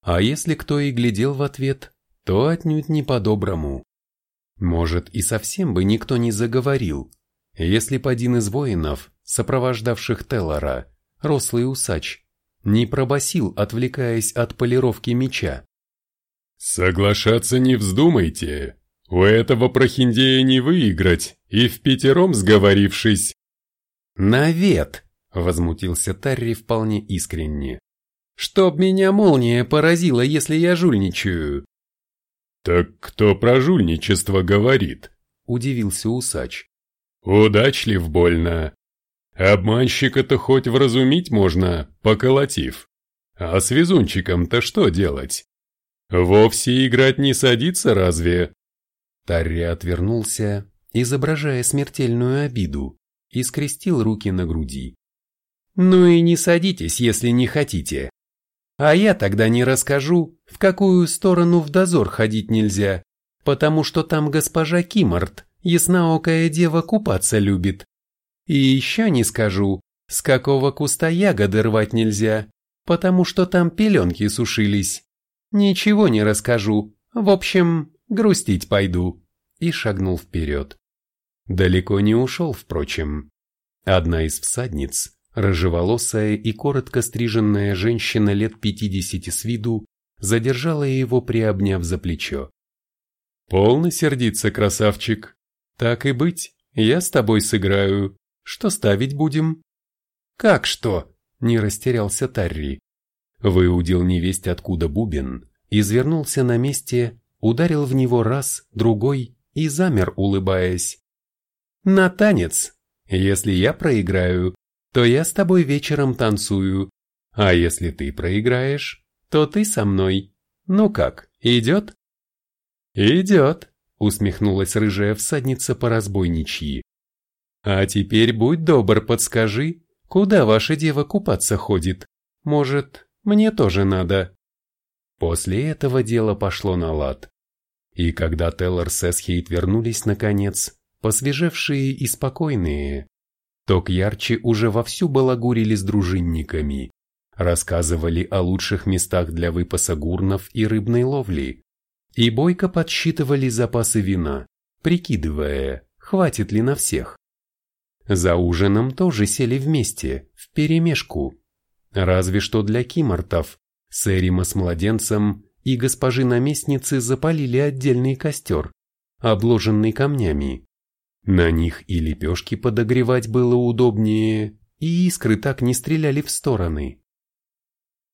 А если кто и глядел в ответ, то отнюдь не по-доброму. Может, и совсем бы никто не заговорил, если б один из воинов, сопровождавших Теллора, рослый усач, не пробасил, отвлекаясь от полировки меча. «Соглашаться не вздумайте. У этого прохиндея не выиграть, и в пятером сговорившись». «Навет!» — возмутился Тарри вполне искренне. «Чтоб меня молния поразила, если я жульничаю!» «Так кто про жульничество говорит?» — удивился усач. «Удачлив больно. Обманщика-то хоть вразумить можно, поколотив. А с везунчиком-то что делать? Вовсе играть не садится разве?» Тарри отвернулся, изображая смертельную обиду, и скрестил руки на груди. «Ну и не садитесь, если не хотите. А я тогда не расскажу, в какую сторону в дозор ходить нельзя, потому что там госпожа Кимарт, ясноокая дева, купаться любит. И еще не скажу, с какого куста ягоды рвать нельзя, потому что там пеленки сушились. Ничего не расскажу, в общем, грустить пойду. И шагнул вперед. Далеко не ушел, впрочем. Одна из всадниц, рыжеволосая и коротко стриженная женщина лет пятидесяти с виду, задержала его, приобняв за плечо. «Полно сердиться, красавчик. Так и быть, я с тобой сыграю. Что ставить будем?» «Как что?» – не растерялся Тарри. Выудил невесть откуда бубен, извернулся на месте, ударил в него раз, другой и замер, улыбаясь. «На танец! Если я проиграю, то я с тобой вечером танцую, а если ты проиграешь, то ты со мной. Ну как, идет?» «Идет», — усмехнулась рыжая всадница по разбойничьи. «А теперь будь добр, подскажи, куда ваша дева купаться ходит? Может, мне тоже надо?» После этого дело пошло на лад. И когда Теллор с Эсхейт вернулись наконец, посвежевшие и спокойные, то ярче уже вовсю балагурили с дружинниками, рассказывали о лучших местах для выпаса гурнов и рыбной ловли, и бойко подсчитывали запасы вина, прикидывая, хватит ли на всех. За ужином тоже сели вместе, в перемешку. Разве что для кимортов, Сэрима с младенцем и госпожи наместницы запалили отдельный костер, обложенный камнями. На них и лепешки подогревать было удобнее, и искры так не стреляли в стороны.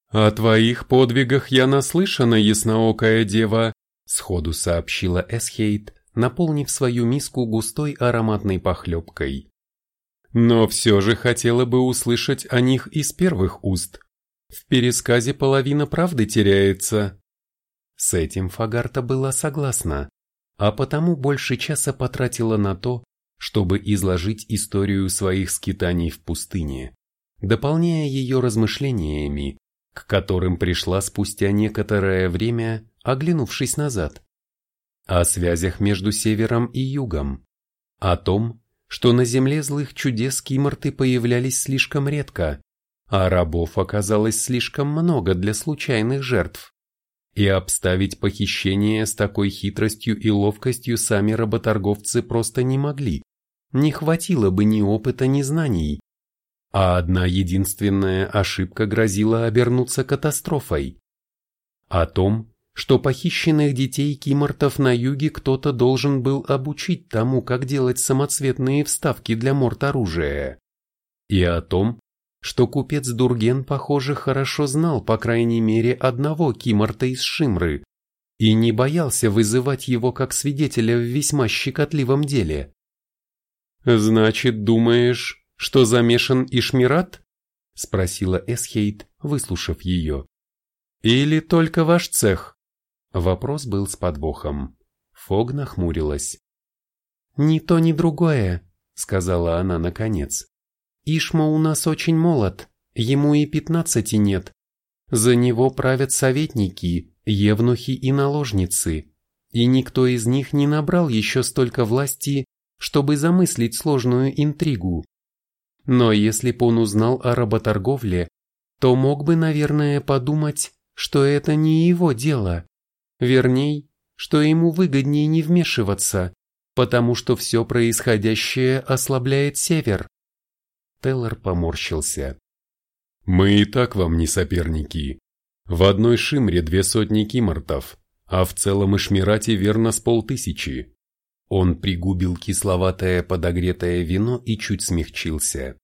«О твоих подвигах я наслышана, ясноокая дева», сходу сообщила Эсхейт, наполнив свою миску густой ароматной похлебкой. «Но все же хотела бы услышать о них из первых уст. В пересказе половина правды теряется». С этим Фагарта была согласна, а потому больше часа потратила на то, чтобы изложить историю своих скитаний в пустыне, дополняя ее размышлениями, к которым пришла спустя некоторое время, оглянувшись назад. О связях между севером и югом, о том, что на земле злых чудес киморты появлялись слишком редко, а рабов оказалось слишком много для случайных жертв. И обставить похищение с такой хитростью и ловкостью сами работорговцы просто не могли. Не хватило бы ни опыта, ни знаний. А одна единственная ошибка грозила обернуться катастрофой. О том, что похищенных детей кимортов на юге кто-то должен был обучить тому, как делать самоцветные вставки для морт-оружия. И о том, что купец Дурген, похоже, хорошо знал по крайней мере одного Кимарта из Шимры и не боялся вызывать его как свидетеля в весьма щекотливом деле. «Значит, думаешь, что замешан Ишмират?» — спросила Эсхейт, выслушав ее. «Или только ваш цех?» Вопрос был с подвохом. Фог нахмурилась. «Ни то, ни другое», — сказала она наконец. Ишма у нас очень молод, ему и пятнадцати нет. За него правят советники, евнухи и наложницы, и никто из них не набрал еще столько власти, чтобы замыслить сложную интригу. Но если б он узнал о работорговле, то мог бы, наверное, подумать, что это не его дело. Верней, что ему выгоднее не вмешиваться, потому что все происходящее ослабляет север. Теллор поморщился. Мы и так вам не соперники. В одной Шимре две сотни кимортов, а в целом Ишмирате верно с полтысячи. Он пригубил кисловатое подогретое вино и чуть смягчился.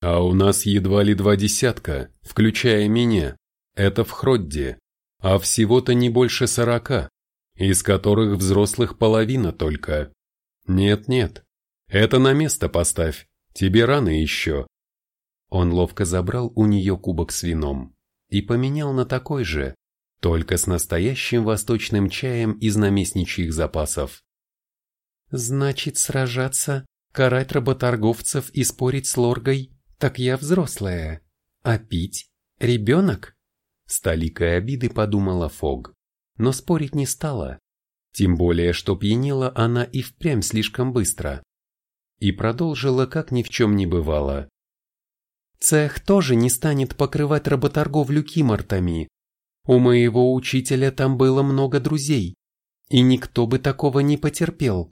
А у нас едва ли два десятка, включая меня. Это в Хродде, а всего-то не больше сорока, из которых взрослых половина только. Нет-нет, это на место поставь, тебе рано еще. Он ловко забрал у нее кубок с вином и поменял на такой же, только с настоящим восточным чаем из наместничьих запасов. «Значит, сражаться, карать работорговцев и спорить с Лоргой, так я взрослая. А пить? Ребенок?» С обиды подумала Фог, но спорить не стала. Тем более, что пьянела она и впрямь слишком быстро. И продолжила, как ни в чем не бывало. Цех тоже не станет покрывать работорговлю кимортами. У моего учителя там было много друзей, и никто бы такого не потерпел.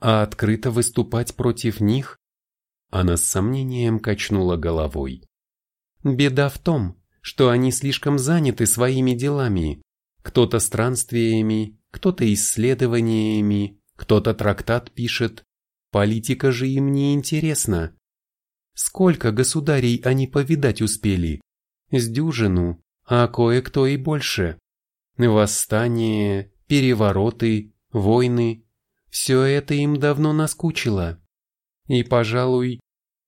А открыто выступать против них? Она с сомнением качнула головой. Беда в том, что они слишком заняты своими делами. Кто-то странствиями, кто-то исследованиями, кто-то трактат пишет. Политика же им не интересна. Сколько государей они повидать успели? С дюжину, а кое-кто и больше. Восстания, перевороты, войны – все это им давно наскучило. И, пожалуй,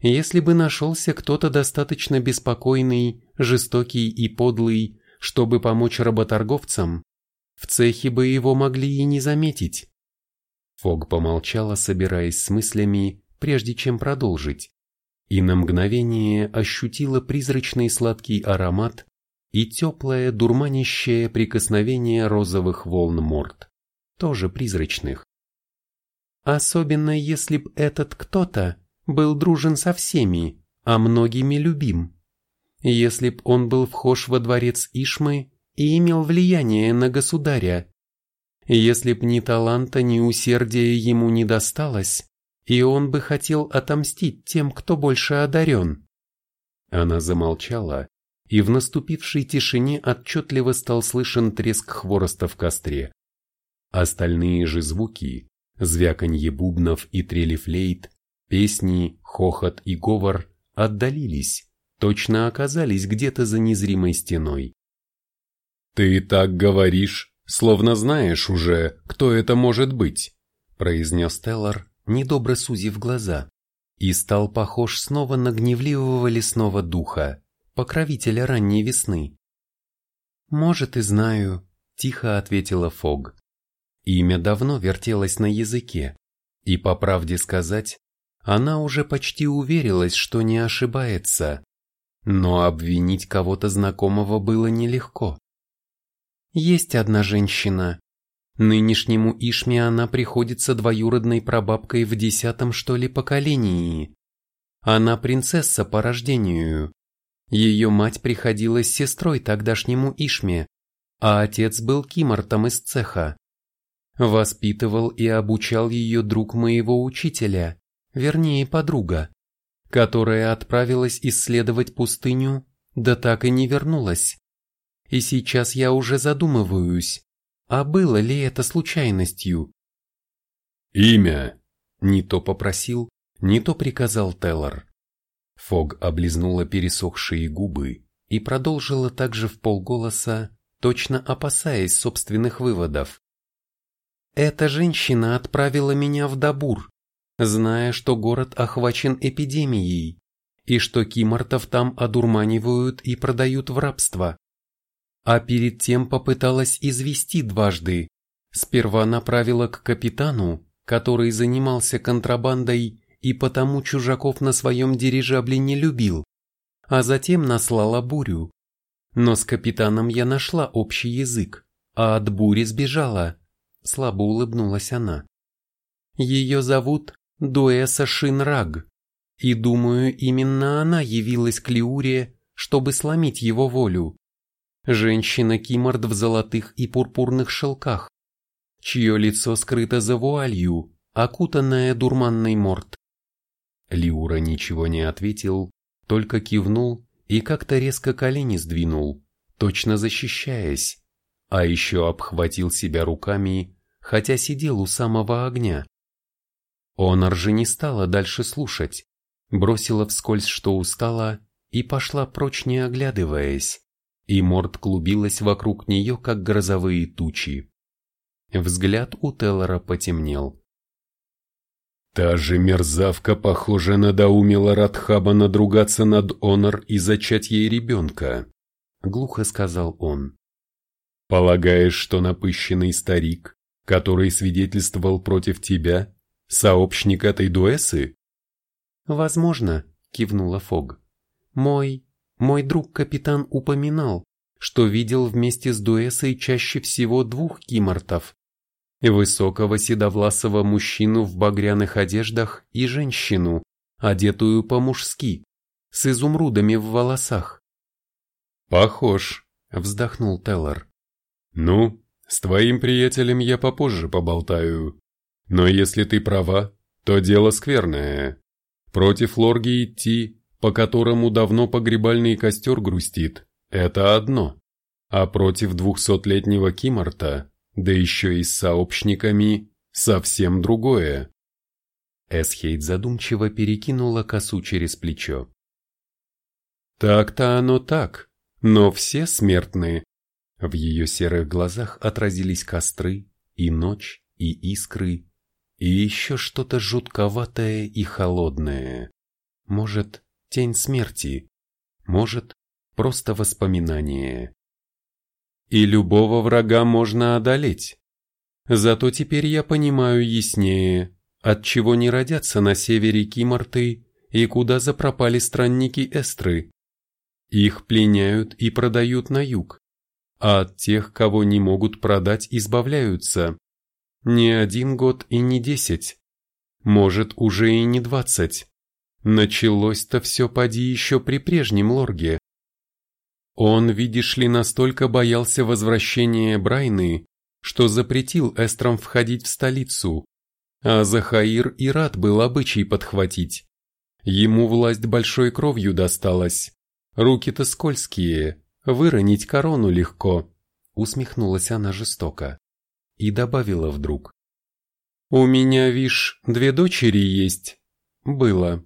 если бы нашелся кто-то достаточно беспокойный, жестокий и подлый, чтобы помочь работорговцам, в цехе бы его могли и не заметить. Фог помолчала, собираясь с мыслями, прежде чем продолжить и на мгновение ощутила призрачный сладкий аромат и теплое дурманящее прикосновение розовых волн морд, тоже призрачных. Особенно если б этот кто-то был дружен со всеми, а многими любим. Если б он был вхож во дворец Ишмы и имел влияние на государя. Если б ни таланта, ни усердия ему не досталось, и он бы хотел отомстить тем, кто больше одарен. Она замолчала, и в наступившей тишине отчетливо стал слышен треск хвороста в костре. Остальные же звуки, звяканье бубнов и трели флейт, песни, хохот и говор отдалились, точно оказались где-то за незримой стеной. «Ты так говоришь, словно знаешь уже, кто это может быть», произнес Теллар, недобро сузив глаза, и стал похож снова на гневливого лесного духа, покровителя ранней весны. «Может, и знаю», — тихо ответила Фог. Имя давно вертелось на языке, и, по правде сказать, она уже почти уверилась, что не ошибается, но обвинить кого-то знакомого было нелегко. Есть одна женщина, Нынешнему Ишме она приходится двоюродной прабабкой в десятом что ли поколении. Она принцесса по рождению. Ее мать приходилась сестрой тогдашнему Ишме, а отец был кимортом из цеха. Воспитывал и обучал ее друг моего учителя, вернее подруга, которая отправилась исследовать пустыню, да так и не вернулась. И сейчас я уже задумываюсь, а было ли это случайностью? «Имя!» – не то попросил, не то приказал Теллор. Фог облизнула пересохшие губы и продолжила также в полголоса, точно опасаясь собственных выводов. «Эта женщина отправила меня в Дабур, зная, что город охвачен эпидемией и что кимортов там одурманивают и продают в рабство а перед тем попыталась извести дважды. Сперва направила к капитану, который занимался контрабандой и потому чужаков на своем дирижабле не любил, а затем наслала бурю. Но с капитаном я нашла общий язык, а от бури сбежала. Слабо улыбнулась она. Ее зовут Дуэса Шинраг, и думаю, именно она явилась к Лиуре, чтобы сломить его волю женщина-киморд в золотых и пурпурных шелках, чье лицо скрыто за вуалью, окутанное дурманной морд. Лиура ничего не ответил, только кивнул и как-то резко колени сдвинул, точно защищаясь, а еще обхватил себя руками, хотя сидел у самого огня. Онор же не стала дальше слушать, бросила вскользь, что устала, и пошла прочь не оглядываясь, и морд клубилась вокруг нее, как грозовые тучи. Взгляд у Теллора потемнел. Та же мерзавка, похоже, надоумила Радхаба надругаться над Онор и зачать ей ребенка, глухо сказал он. Полагаешь, что напыщенный старик, который свидетельствовал против тебя, сообщник этой дуэсы? Возможно, кивнула Фог. Мой, мой друг-капитан упоминал, что видел вместе с дуэсой чаще всего двух кимортов, высокого седовласого мужчину в багряных одеждах и женщину, одетую по-мужски, с изумрудами в волосах. «Похож», — вздохнул Теллор. «Ну, с твоим приятелем я попозже поболтаю. Но если ты права, то дело скверное. Против Лорги идти, по которому давно погребальный костер грустит, это одно. А против двухсотлетнего Кимарта, да еще и с сообщниками, совсем другое. Эсхейд задумчиво перекинула косу через плечо. Так-то оно так, но все смертны. В ее серых глазах отразились костры, и ночь, и искры, и еще что-то жутковатое и холодное. Может, тень смерти, может, просто воспоминание. И любого врага можно одолеть. Зато теперь я понимаю яснее, от чего не родятся на севере Киморты и куда запропали странники Эстры. Их пленяют и продают на юг, а от тех, кого не могут продать, избавляются. Не один год и не десять. Может, уже и не двадцать. Началось-то все поди еще при прежнем лорге. Он, видишь ли, настолько боялся возвращения Брайны, что запретил эстрам входить в столицу, а Захаир и рад был обычай подхватить. Ему власть большой кровью досталась, руки-то скользкие, выронить корону легко, усмехнулась она жестоко и добавила вдруг. У меня, вишь, две дочери есть. Было.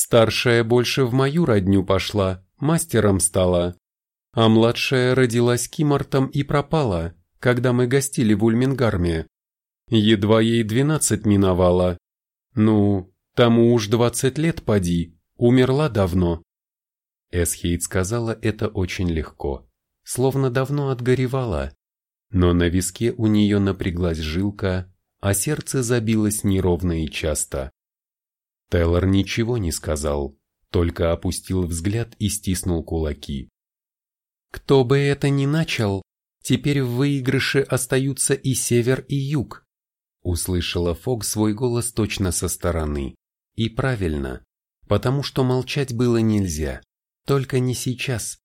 Старшая больше в мою родню пошла, мастером стала, а младшая родилась кимортом и пропала, когда мы гостили в Ульмингарме. Едва ей двенадцать миновало. Ну, тому уж двадцать лет поди, умерла давно. Эсхейд сказала это очень легко, словно давно отгоревала, но на виске у нее напряглась жилка, а сердце забилось неровно и часто. Теллор ничего не сказал, только опустил взгляд и стиснул кулаки. Кто бы это ни начал, теперь в выигрыше остаются и север, и юг. Услышала Фог свой голос точно со стороны. И правильно, потому что молчать было нельзя, только не сейчас.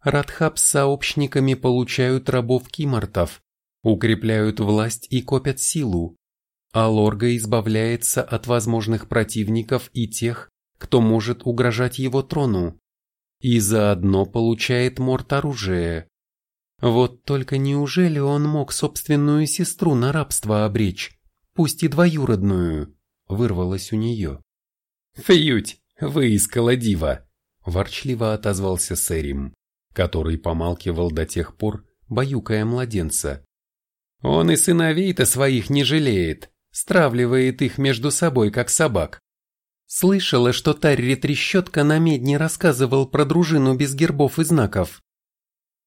Радхаб с сообщниками получают рабов кимортов, укрепляют власть и копят силу, а Лорга избавляется от возможных противников и тех, кто может угрожать его трону, и заодно получает морт оружие. Вот только неужели он мог собственную сестру на рабство обречь, пусть и двоюродную, вырвалось у нее. «Фьють, выискала дива!» – ворчливо отозвался Сэрим, который помалкивал до тех пор, баюкая младенца. «Он и сыновей-то своих не жалеет, стравливает их между собой, как собак. Слышала, что Тарри Трещотка на медне рассказывал про дружину без гербов и знаков.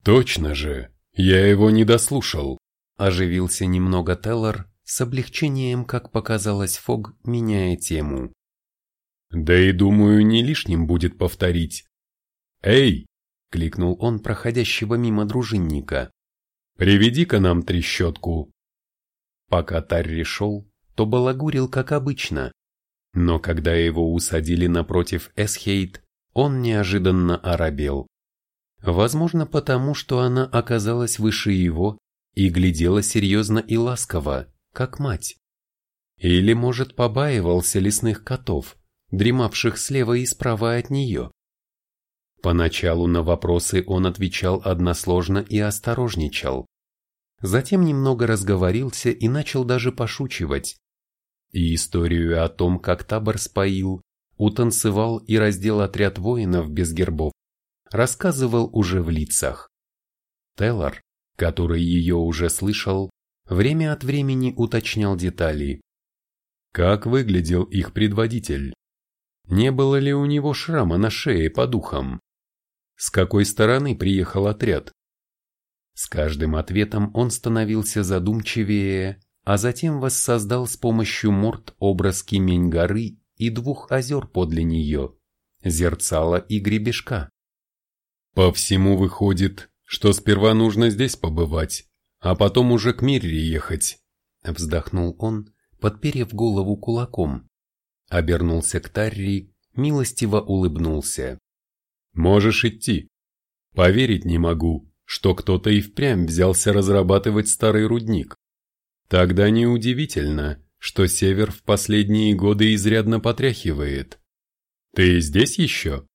Точно же, я его не дослушал. Оживился немного Теллор, с облегчением, как показалось Фог, меняя тему. Да и думаю, не лишним будет повторить. «Эй!» — кликнул он проходящего мимо дружинника. «Приведи-ка нам трещотку!» Пока Тарри шел, то балагурил как обычно, но когда его усадили напротив Эсхейт, он неожиданно оробел. Возможно, потому что она оказалась выше его и глядела серьезно и ласково, как мать. Или, может, побаивался лесных котов, дремавших слева и справа от нее. Поначалу на вопросы он отвечал односложно и осторожничал. Затем немного разговорился и начал даже пошучивать. И историю о том, как табор споил, утанцевал и раздел отряд воинов без гербов, рассказывал уже в лицах. Теллар, который ее уже слышал, время от времени уточнял детали. Как выглядел их предводитель? Не было ли у него шрама на шее по духам? С какой стороны приехал отряд? С каждым ответом он становился задумчивее, а затем воссоздал с помощью морд образ Кимень горы и двух озер подле нее, Зерцала и Гребешка. По всему выходит, что сперва нужно здесь побывать, а потом уже к Мирре ехать. Вздохнул он, подперев голову кулаком. Обернулся к Тарри, милостиво улыбнулся. Можешь идти. Поверить не могу, что кто-то и впрямь взялся разрабатывать старый рудник. Тогда неудивительно, что север в последние годы изрядно потряхивает. Ты здесь еще?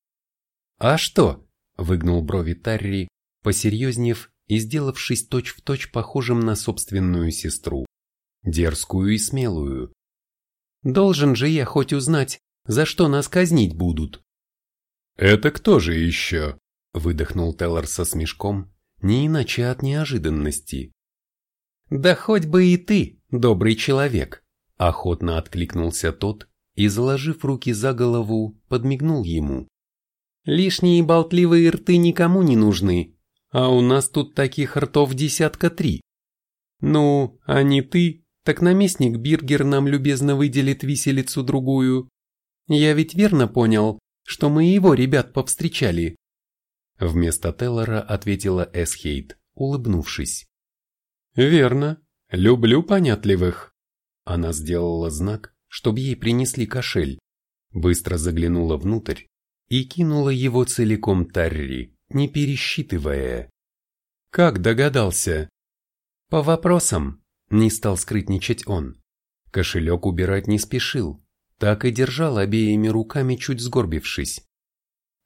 А что? Выгнул брови Тарри, посерьезнев и сделавшись точь-в-точь точь похожим на собственную сестру, дерзкую и смелую. Должен же я хоть узнать, за что нас казнить будут. Это кто же еще? Выдохнул Теллар со смешком, не иначе от неожиданности. «Да хоть бы и ты, добрый человек!» – охотно откликнулся тот и, заложив руки за голову, подмигнул ему. «Лишние болтливые рты никому не нужны, а у нас тут таких ртов десятка три. Ну, а не ты, так наместник Биргер нам любезно выделит виселицу другую. Я ведь верно понял, что мы его ребят повстречали?» Вместо Теллора ответила Эсхейт, улыбнувшись. «Верно. Люблю понятливых». Она сделала знак, чтобы ей принесли кошель, быстро заглянула внутрь и кинула его целиком Тарри, не пересчитывая. «Как догадался?» «По вопросам», — не стал скрытничать он. Кошелек убирать не спешил, так и держал обеими руками, чуть сгорбившись.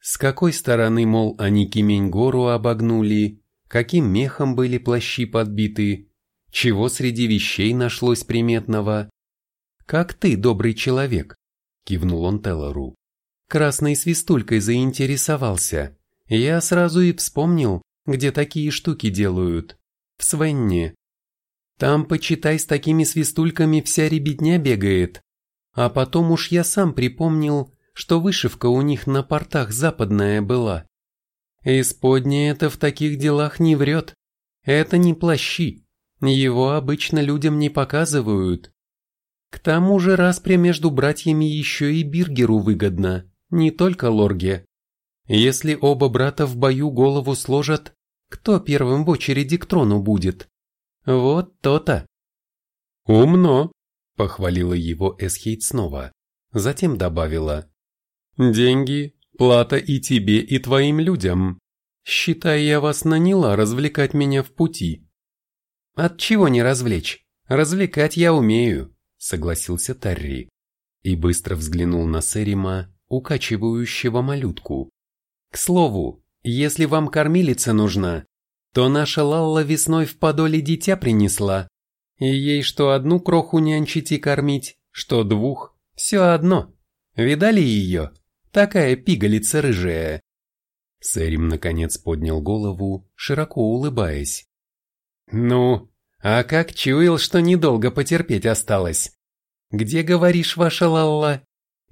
С какой стороны, мол, они Кимень-гору обогнули, каким мехом были плащи подбиты, чего среди вещей нашлось приметного. «Как ты, добрый человек?» – кивнул он Теллору. Красной свистулькой заинтересовался. Я сразу и вспомнил, где такие штуки делают. В Свенне. Там, почитай, с такими свистульками вся ребятня бегает. А потом уж я сам припомнил, что вышивка у них на портах западная была. Исподняя это в таких делах не врет. Это не плащи. Его обычно людям не показывают. К тому же распря между братьями еще и Биргеру выгодно, не только Лорге. Если оба брата в бою голову сложат, кто первым в очереди к трону будет? Вот то-то. Умно, похвалила его Эсхейт снова. Затем добавила. Деньги, плата и тебе, и твоим людям. Считай, я вас наняла развлекать меня в пути. От чего не развлечь? Развлекать я умею, согласился Тарри. И быстро взглянул на Серима, укачивающего малютку. К слову, если вам кормилица нужна, то наша Лалла весной в подоле дитя принесла. И ей что одну кроху нянчить и кормить, что двух, все одно. Видали ее? Такая пигалица рыжая. Сэрим наконец поднял голову, широко улыбаясь. «Ну, а как чуял, что недолго потерпеть осталось? Где, говоришь, ваша Лалла?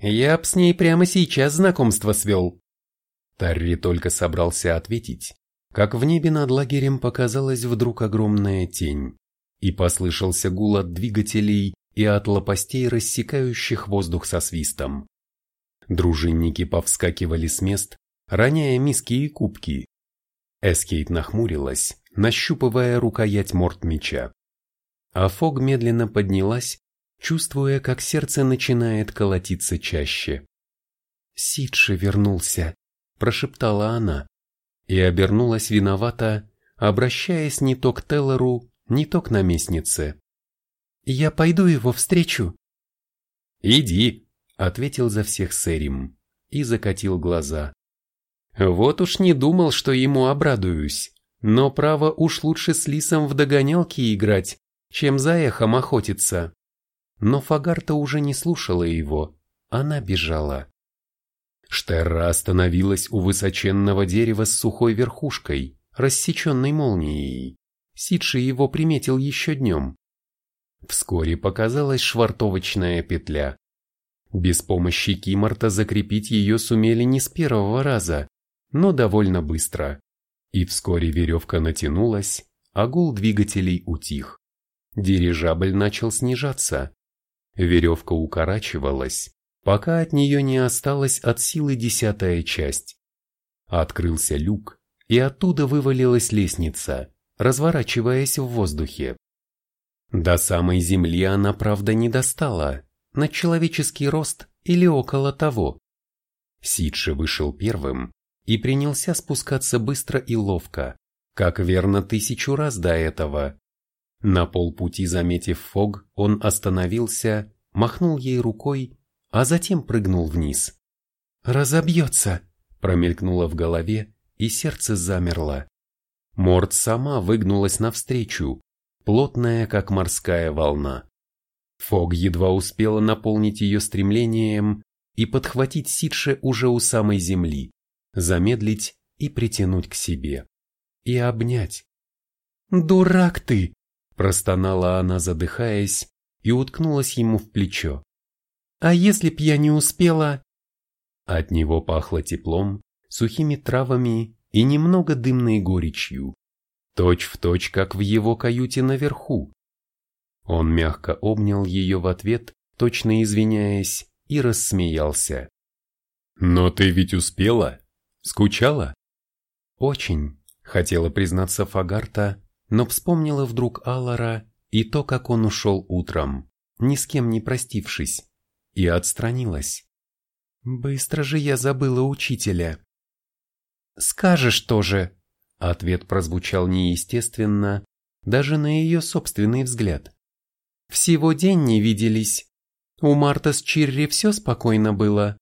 Я б с ней прямо сейчас знакомство свел». Тарри только собрался ответить, как в небе над лагерем показалась вдруг огромная тень, и послышался гул от двигателей и от лопастей, рассекающих воздух со свистом. Дружинники повскакивали с мест, роняя миски и кубки. Эскейт нахмурилась, нащупывая рукоять морд меча. А Фог медленно поднялась, чувствуя, как сердце начинает колотиться чаще. «Сидши вернулся», – прошептала она, и обернулась виновата, обращаясь не то к Теллору, не то к наместнице. «Я пойду его встречу». «Иди», ответил за всех Сэрим и закатил глаза. Вот уж не думал, что ему обрадуюсь, но право уж лучше с лисом в догонялки играть, чем за эхом охотиться. Но Фагарта уже не слушала его, она бежала. Штерра остановилась у высоченного дерева с сухой верхушкой, рассеченной молнией. Сидший его приметил еще днем. Вскоре показалась швартовочная петля. Без помощи Кимарта закрепить ее сумели не с первого раза, но довольно быстро. И вскоре веревка натянулась, а гул двигателей утих. Дирижабль начал снижаться. Веревка укорачивалась, пока от нее не осталась от силы десятая часть. Открылся люк, и оттуда вывалилась лестница, разворачиваясь в воздухе. До самой земли она, правда, не достала, на человеческий рост или около того. Сидше вышел первым и принялся спускаться быстро и ловко, как верно тысячу раз до этого. На полпути заметив Фог, он остановился, махнул ей рукой, а затем прыгнул вниз. «Разобьется!» – промелькнуло в голове, и сердце замерло. Морд сама выгнулась навстречу, плотная, как морская волна. Фог едва успела наполнить ее стремлением и подхватить Сидше уже у самой земли, замедлить и притянуть к себе. И обнять. «Дурак ты!» – простонала она, задыхаясь, и уткнулась ему в плечо. «А если б я не успела?» От него пахло теплом, сухими травами и немного дымной горечью. Точь в точь, как в его каюте наверху. Он мягко обнял ее в ответ, точно извиняясь, и рассмеялся. «Но ты ведь успела? Скучала?» «Очень», — хотела признаться Фагарта, но вспомнила вдруг Аллара и то, как он ушел утром, ни с кем не простившись, и отстранилась. «Быстро же я забыла учителя». «Скажешь тоже», — ответ прозвучал неестественно, даже на ее собственный взгляд. Всего день не виделись. У Марта с Чирри все спокойно было.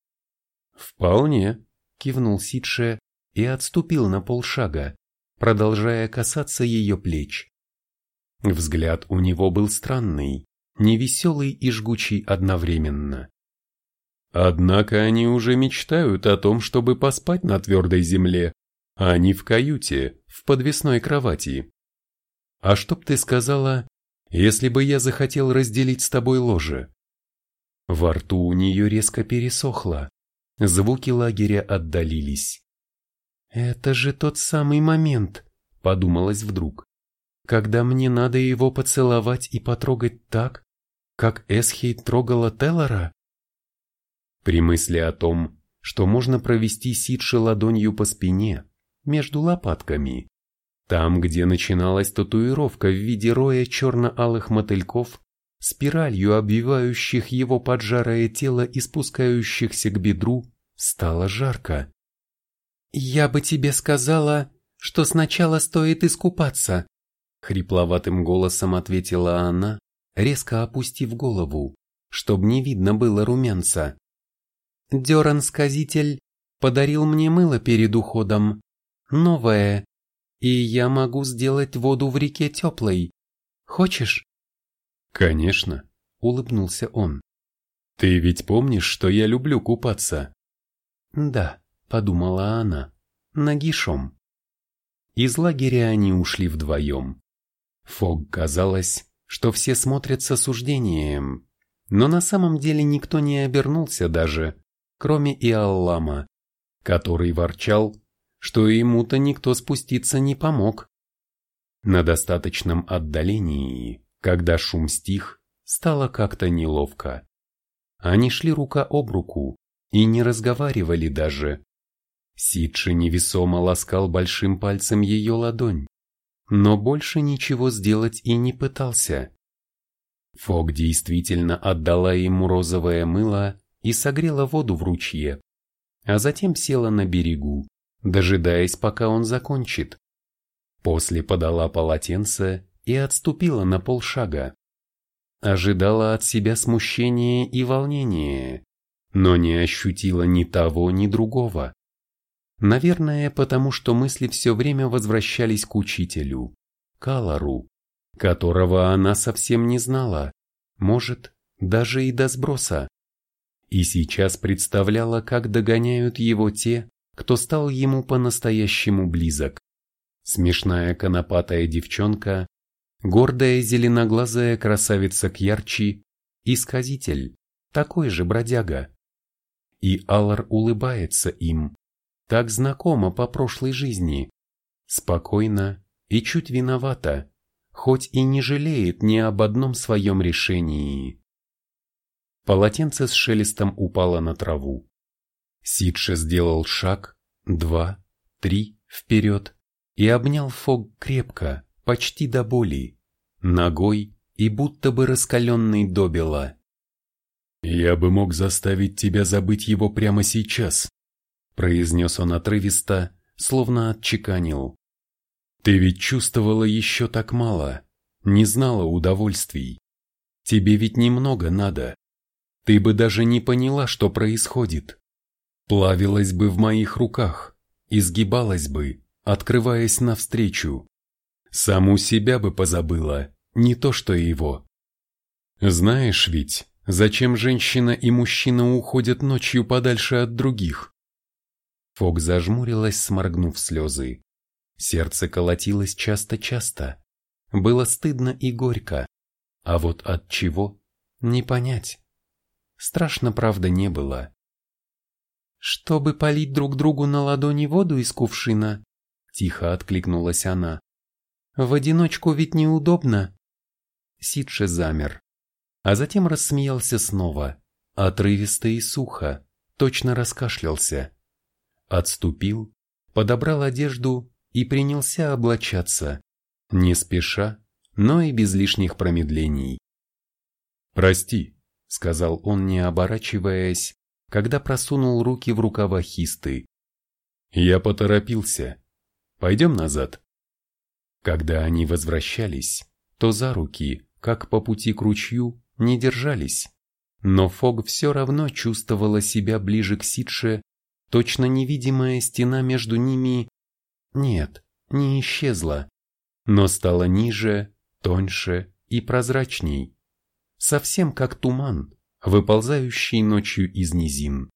Вполне, кивнул Сидше и отступил на полшага, продолжая касаться ее плеч. Взгляд у него был странный, невеселый и жгучий одновременно. Однако они уже мечтают о том, чтобы поспать на твердой земле, а не в каюте, в подвесной кровати. А что б ты сказала, если бы я захотел разделить с тобой ложе. Во рту у нее резко пересохло, звуки лагеря отдалились. «Это же тот самый момент», — подумалось вдруг, «когда мне надо его поцеловать и потрогать так, как Эсхейт трогала Теллора?» При мысли о том, что можно провести Сидши ладонью по спине, между лопатками, там, где начиналась татуировка в виде роя черно-алых мотыльков, спиралью обвивающих его поджарое тело и спускающихся к бедру, стало жарко. «Я бы тебе сказала, что сначала стоит искупаться», хрипловатым голосом ответила она, резко опустив голову, чтобы не видно было румянца. Деран-сказитель подарил мне мыло перед уходом, новое, и я могу сделать воду в реке теплой. Хочешь? Конечно, улыбнулся он. Ты ведь помнишь, что я люблю купаться? Да, подумала она, нагишом. Из лагеря они ушли вдвоем. Фог казалось, что все смотрят с осуждением, но на самом деле никто не обернулся даже, кроме Иаллама, который ворчал, что ему-то никто спуститься не помог. На достаточном отдалении, когда шум стих, стало как-то неловко. Они шли рука об руку и не разговаривали даже. Сидши невесомо ласкал большим пальцем ее ладонь, но больше ничего сделать и не пытался. Фок действительно отдала ему розовое мыло и согрела воду в ручье, а затем села на берегу дожидаясь, пока он закончит. После подала полотенце и отступила на полшага. Ожидала от себя смущения и волнения, но не ощутила ни того, ни другого. Наверное, потому что мысли все время возвращались к учителю, Калару, которого она совсем не знала, может, даже и до сброса. И сейчас представляла, как догоняют его те, кто стал ему по-настоящему близок. Смешная конопатая девчонка, гордая зеленоглазая красавица Кьярчи и сказитель, такой же бродяга. И Аллар улыбается им, так знакомо по прошлой жизни, спокойно и чуть виновата, хоть и не жалеет ни об одном своем решении. Полотенце с шелестом упало на траву. Сидше сделал шаг, два, три, вперед и обнял Фог крепко, почти до боли, ногой и будто бы раскаленный добела. «Я бы мог заставить тебя забыть его прямо сейчас», произнес он отрывисто, словно отчеканил. «Ты ведь чувствовала еще так мало, не знала удовольствий. Тебе ведь немного надо. Ты бы даже не поняла, что происходит. Плавилась бы в моих руках, изгибалась бы, открываясь навстречу. Саму себя бы позабыла, не то что его. Знаешь ведь, зачем женщина и мужчина уходят ночью подальше от других? Фок зажмурилась, сморгнув слезы. Сердце колотилось часто-часто. Было стыдно и горько. А вот от чего? Не понять. Страшно, правда, не было. «Чтобы полить друг другу на ладони воду из кувшина?» Тихо откликнулась она. «В одиночку ведь неудобно». Сидше замер, а затем рассмеялся снова, отрывисто и сухо, точно раскашлялся. Отступил, подобрал одежду и принялся облачаться, не спеша, но и без лишних промедлений. «Прости», — сказал он, не оборачиваясь, когда просунул руки в рукава хисты. «Я поторопился. Пойдем назад». Когда они возвращались, то за руки, как по пути к ручью, не держались. Но Фог все равно чувствовала себя ближе к Сидше, точно невидимая стена между ними... Нет, не исчезла, но стала ниже, тоньше и прозрачней совсем как туман, выползающий ночью из низин.